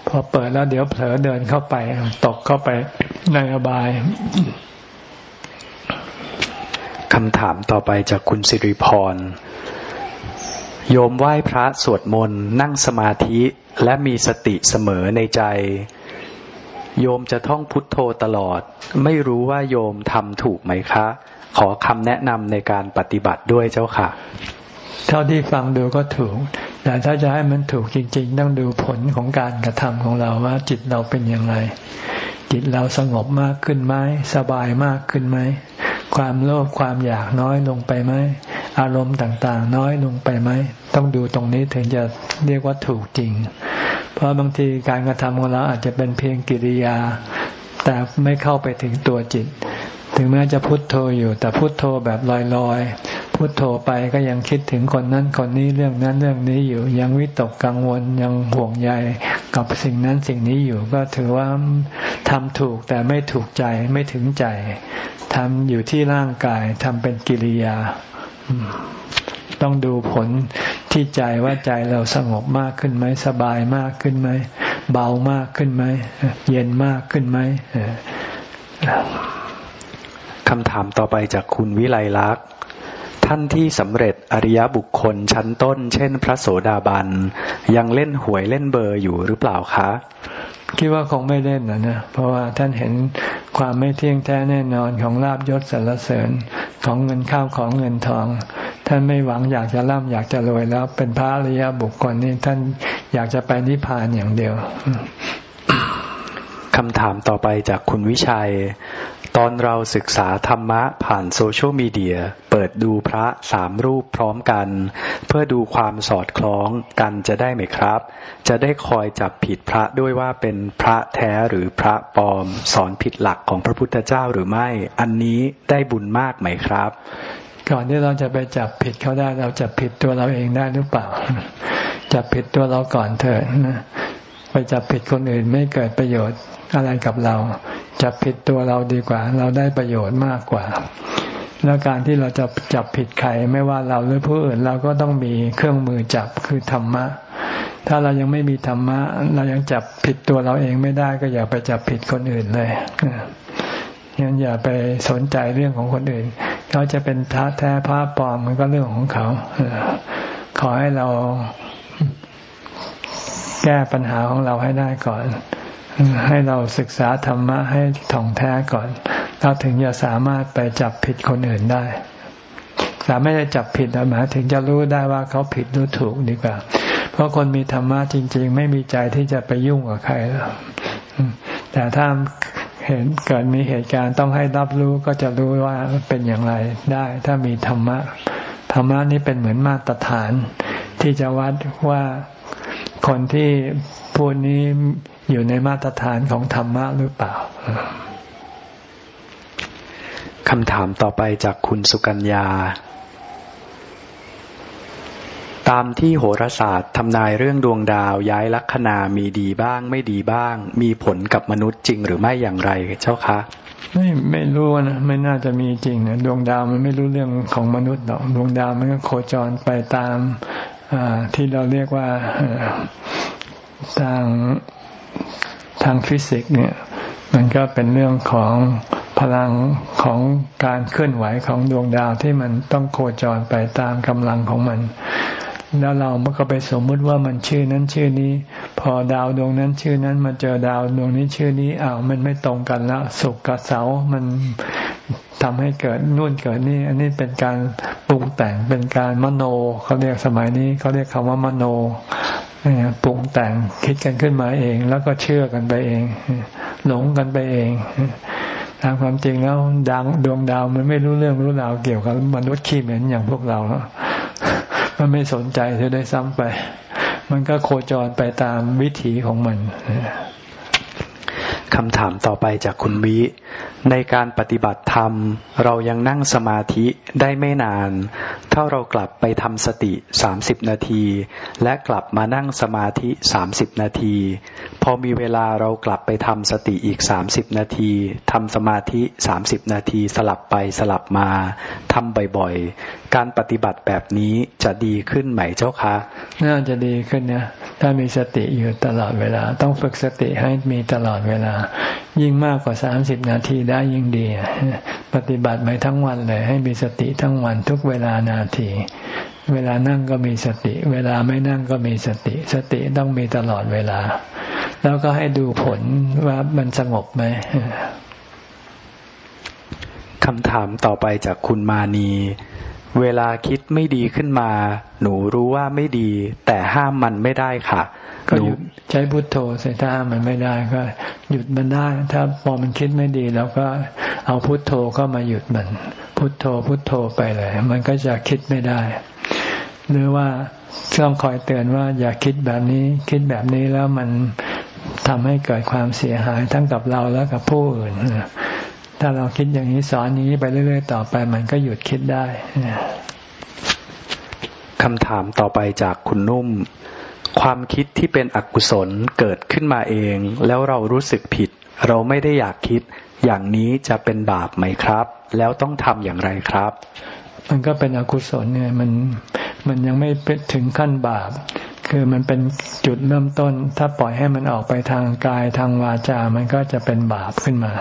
พอเปิดแล้วเดี๋ยวเผลอเดินเข้าไป ตกเข้าไปในอบายคำถามต่อไปจากคุณสิริพร โยมไหว้พระสวดมนต์นั่งสมาธิและมีสติเสมอในใจ โยมจะท่องพุทโธตลอด ไม่รู้ว่าโยมทำถูกไหมคะ ขอคำแนะนำในการปฏิบัติด้วยเจ้าค่ะ เท่าที่ฟังดูก็ถูก แต่ถ้าจะให้มันถูกจริง ๆ ต้องดูผลของการกระทำของเราว่าจิตเราเป็นอย่างไร จิตเราสงบมากขึ้นไหมสบายมากขึ้นไหม ความโลภความอยากน้อยลงไปไหมอารมณ์ต่างๆ น้อยลงไปไหมต้องดูตรงนี้ถึงจะเรียกว่าถูกจริง เพราะบางทีการกระทำของเราอาจจะเป็นเพียงกิริยา แต่ไม่เข้าไปถึงตัวจิต ถึงแม้จะพุโทโธอยู่ แต่พุโทโธแบบลอยๆ พุโทโธไปก็ยังคิดถึงคนนั้นคนนี้เรื่องนั้นเรื่องนี้อยู่ ยังวิตกกังวลยังห่วงใยกับสิ่งนั้นสิ่งนี้อยู่ ก็ถือว่าทำถูกแต่ไม่ถูกใจไม่ถึงใจทำอยู่ที่ร่างกายทำเป็นกิริยา ต้องดูผลที่ใจว่าใจเราสงบมากขึ้นไหมสบายมากขึ้นไหมเบามากขึ้นไหมเย็นมากขึ้นไหม คำถามต่อไปจากคุณวิไลลักษณ์ท่านที่สำเร็จอริยบุคคลชั้นต้น เช่น พระโสดาบัน ยังเล่นหวยเล่นเบอร์อยู่หรือเปล่าคะ คิดว่าคงไม่เล่นนะนะเพราะว่าท่านเห็นความไม่เที่ยงแท้แน่นอนของลาบยศสรรเสริญของเงินข้าวของเงินทอง ท่านไม่หวังอยากจะร่ำอยากจะรวยแล้ว เป็นพระอริยบุคคลนี่ท่านอยากจะไปนิพพานอย่างเดียว คำถามต่อไปจากคุณวิชัย ตอนเราศึกษาธรรมะผ่านโซเชียลมีเดีย เปิดดูพระสามรูปพร้อมกัน เพื่อดูความสอดคล้องกันจะได้ไหมครับ จะได้คอยจับผิดพระด้วยว่าเป็นพระแท้หรือพระปลอม สอนผิดหลักของพระพุทธเจ้าหรือไม่ อันนี้ได้บุญมากไหมครับ ก่อนที่เราจะไปจับผิดเขาได้เราจับผิดตัวเราเองได้หรือเปล่าจับผิดตัวเราก่อนเถิดนะ ไปจับผิดคนอื่นไม่เกิดประโยชน์อะไรกับเรา จับผิดตัวเราดีกว่า เราได้ประโยชน์มากกว่า แล้วการที่เราจะจับผิดใครไม่ว่าเราหรือผู้อื่นเราก็ต้องมีเครื่องมือจับคือธรรมะ ถ้าเรายังไม่มีธรรมะ เรายังจับผิดตัวเราเองไม่ได้ก็อย่าไปจับผิดคนอื่นเลยงั้นอย่าไปสนใจเรื่องของคนอื่น เขาจะเป็นท้าแท้พระปลอมมันก็เรื่องของเขาขอให้เรา แก้ปัญหาของเราให้ได้ก่อน ให้เราศึกษาธรรมะให้ถ่องแท้ก่อน เราถึงจะสามารถไปจับผิดคนอื่นได้แต่ไม่ได้จับผิดหมายถึงจะรู้ได้ว่าเขาผิดหรือถูกดีกว่า เพราะคนมีธรรมะจริง ๆ ไม่มีใจที่จะไปยุ่งกับใครแล้วแต่ถ้าเห็นเกิดมีเหตุการณ์ต้องให้รับรู้ก็จะรู้ว่าเป็นอย่างไรได้ ถ้ามีธรรมะธรรมะนี้เป็นเหมือนมาตรฐานที่จะวัดว่า คนที่พูดนี้อยู่ในมาตรฐานของธรรมะหรือเปล่าคำถามต่อไปจากคุณสุกัญญา ตามที่โหราศาสตร์ทำนายเรื่องดวงดาวย้ายลัคนามีดีบ้าง ไม่ดีบ้าง มีผลกับมนุษย์จริงหรือไม่อย่างไรเจ้าคะไม่ไม่รู้นะไม่น่าจะมีจริงนะดวงดาวมันไม่รู้เรื่องของมนุษย์หรอกดวงดาวมันก็โคจรไปตาม ที่เราเรียกว่าทางทางฟิสิกส์เนี่ย มันก็เป็นเรื่องของพลังของการเคลื่อนไหวของดวงดาวที่มันต้องโคจรไปตามกำลังของมัน แล้วเราก็ไปสมมุติว่ามันชื่อนั้นชื่อนี้ พอดาวดวงนั้นชื่อนั้นมาเจอดาวดวงนี้ชื่อนี้อ้าวมันไม่ตรงกันแล้วสุกกับเสามันทำให้เกิดนู่นเกิดนี่ อันนี้เป็นการปรุงแต่งเป็นการมโนเขาเรียกสมัยนี้เขาเรียกคำว่ามโนปรุงแต่งคิดกันขึ้นมาเอง แล้วก็เชื่อกันไปเอง หลงกันไปเองตามความจริงแล้วดังดวงดาวมันไม่รู้เรื่องรู้ราวเกี่ยวกับมนุษย์ขี้เหม็นอย่างพวกเราแล้ว มันไม่สนใจเธอได้ซ้ำไป มันก็โคจรไปตามวิถีของมัน คำถามต่อไปจากคุณวิ ในการปฏิบัติธรรม เรายังนั่งสมาธิได้ไม่นาน ถ้าเรากลับไปทำสติสามสิบนาที และกลับมานั่งสมาธิสามสิบนาที พอมีเวลาเรากลับไปทำสติอีกสามสิบนาทีทำสมาธิสามสิบนาทีสลับไปสลับมาทำบ่อยๆ การปฏิบัติแบบนี้จะดีขึ้นไหมเจ้าคะน่าจะดีขึ้นนะถ้ามีสติอยู่ตลอดเวลาต้องฝึกสติให้มีตลอดเวลายิ่งมากกว่าสามสิบนาทีได้ยิ่งดี ปฏิบัติไปทั้งวันเลย ให้มีสติทั้งวันทุกเวลานาที เวลานั่งก็มีสติ เวลาไม่นั่งก็มีสติ สติต้องมีตลอดเวลา แล้วก็ให้ดูผลว่ามันสงบไหมคำถามต่อไปจากคุณมานี เวลาคิดไม่ดีขึ้นมา หนูรู้ว่าไม่ดี แต่ห้ามมันไม่ได้ค่ะ ก็หยุดใช้พุทโธใส่ถ้ามันไม่ได้ก็ หยุดมันได้ ถ้าพอมันคิดไม่ดีแล้วก็เอาพุทโธเข้ามาหยุดมัน พุทโธพุทโธไปเลย มันก็จะคิดไม่ได้ หรือว่าต้องคอยเตือนว่าอย่าคิดแบบนี้ คิดแบบนี้แล้วมันทำให้เกิดความเสียหายทั้งกับเราและกับผู้อื่น ถ้าเราคิดอย่างนี้สอนอย่างนี้ไปเรื่อย ๆ ต่อไป มันก็หยุดคิดได้คำถามต่อไปจากคุณนุ่ม ความคิดที่เป็นอกุศลเกิดขึ้นมาเอง แล้วเรารู้สึกผิด เราไม่ได้อยากคิด อย่างนี้จะเป็นบาปไหมครับ แล้วต้องทำอย่างไรครับ มันก็เป็นอกุศลเนี่ยมันมันยังไม่ถึงขั้นบาป คือมันเป็นจุดเริ่มต้น ถ้าปล่อยให้มันออกไปทางกายทางวาจา มันก็จะเป็นบาปขึ้นมา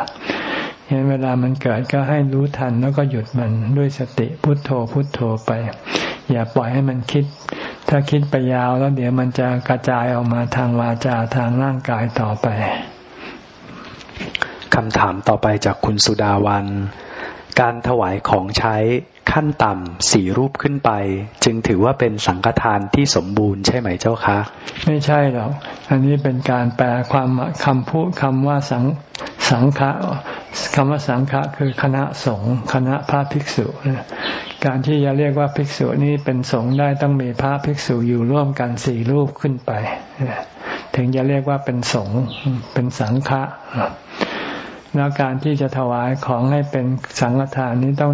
เห็นเวลามันเกิดก็ให้รู้ทันแล้วก็หยุดมันด้วยสติพุทโธพุทโธไป อย่าปล่อยให้มันคิด ถ้าคิดไปยาวแล้วเดี๋ยวมันจะกระจายออกมาทางวาจาทางร่างกายต่อไปคำถามต่อไปจากคุณสุดาวัน การถวายของใช้ขั้นต่ำสี่รูปขึ้นไป จึงถือว่าเป็นสังฆทานที่สมบูรณ์ใช่ไหมเจ้าคะ ไม่ใช่หรอก อันนี้เป็นการแปลความคำพูดคำว่าสัง สังฆะคำว่าสังฆะคือคณะสงฆ์คณะพระภิกษุ การที่จะเรียกว่าภิกษุนี้เป็นสงฆ์ได้ต้องมีพระภิกษุอยู่ร่วมกันสี่รูปขึ้นไป ถึงจะเรียกว่าเป็นสงฆ์เป็นสังฆะแล้วการที่จะถวายของให้เป็นสังฆทานนี้ต้อง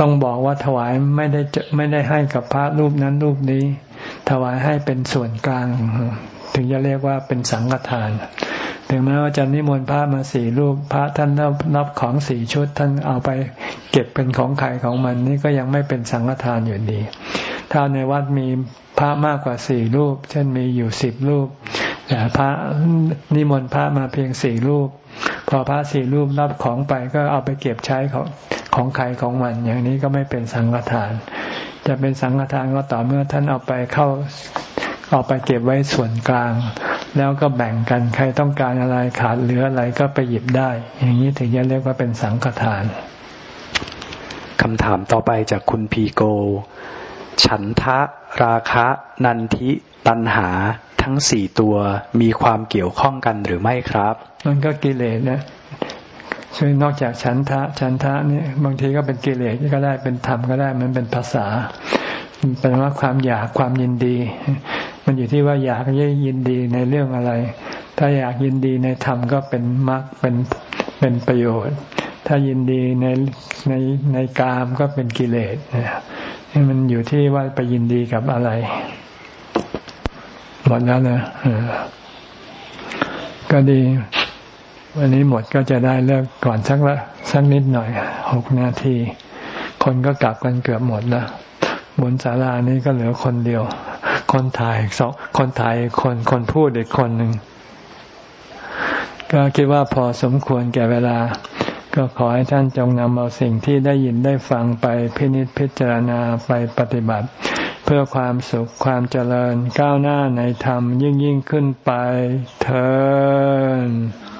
ต้องบอกว่าถวายไม่ได้ไม่ได้ให้กับพระรูปนั้นรูปนี้ ถวายให้เป็นส่วนกลาง ถึงจะเรียกว่าเป็นสังฆทาน ถึงแม้ว่าจะนิมนต์พระมาสี่รูปพระท่านรับรับของสี่ชุด ท่านเอาไปเก็บเป็นของขายของมันนี่ก็ยังไม่เป็นสังฆทานอยู่ดี ถ้าในวัดมีพระมากกว่าสี่รูป เช่นมีอยู่สิบรูปแต่พระนิมนต์พระมาเพียงสี่รูป พอพระสี่รูปรับของไปก็เอาไปเก็บใช้ของของใครของมัน อย่างนี้ก็ไม่เป็นสังฆทาน จะเป็นสังฆทานก็ต่อเมื่อท่านเอาไปเข้าเอาไปเก็บไว้ส่วนกลาง แล้วก็แบ่งกันใครต้องการอะไรขาดเหลืออะไรก็ไปหยิบได้ อย่างนี้ถึงจะเรียกว่าเป็นสังฆทานคำถามต่อไปจากคุณพีโก ฉันทะ ราคะ นันทิ ตัณหา ทั้งสี่ตัวมีความเกี่ยวข้องกันหรือไม่ครับ มันก็กิเลสนะคือนอกจากฉันทะ ฉันทะนี่บางทีก็เป็นกิเลสก็ได้เป็นธรรมก็ได้มันเป็นภาษา เป็นว่าความอยากความยินดี มันอยู่ที่ว่าอยากยินดีในเรื่องอะไร ถ้าอยากยินดีในธรรมก็เป็นมรรคเป็นเป็นประโยชน์ ถ้ายินดีในในในกามก็เป็นกิเลสนี่มันอยู่ที่ว่าไปยินดีกับอะไรหมดแล้วนะก็ดี วันนี้หมดก็จะได้เลิกก่อนสักละสักนิดหน่อยหกนาที คนก็กลับกันเกือบหมดแล้วบนศาลานี้ก็เหลือคนเดียว คนถ่ายสองคนถ่ายคนคนพูดอีกคนหนึ่งก็คิดว่าพอสมควรแก่เวลา ก็ขอให้ท่านจงนำเอาสิ่งที่ได้ยินได้ฟังไปพินิจพิจารณาไปปฏิบัติ เพื่อความสุขความเจริญก้าวหน้าในธรรมยิ่งยิ่งขึ้นไปเธอ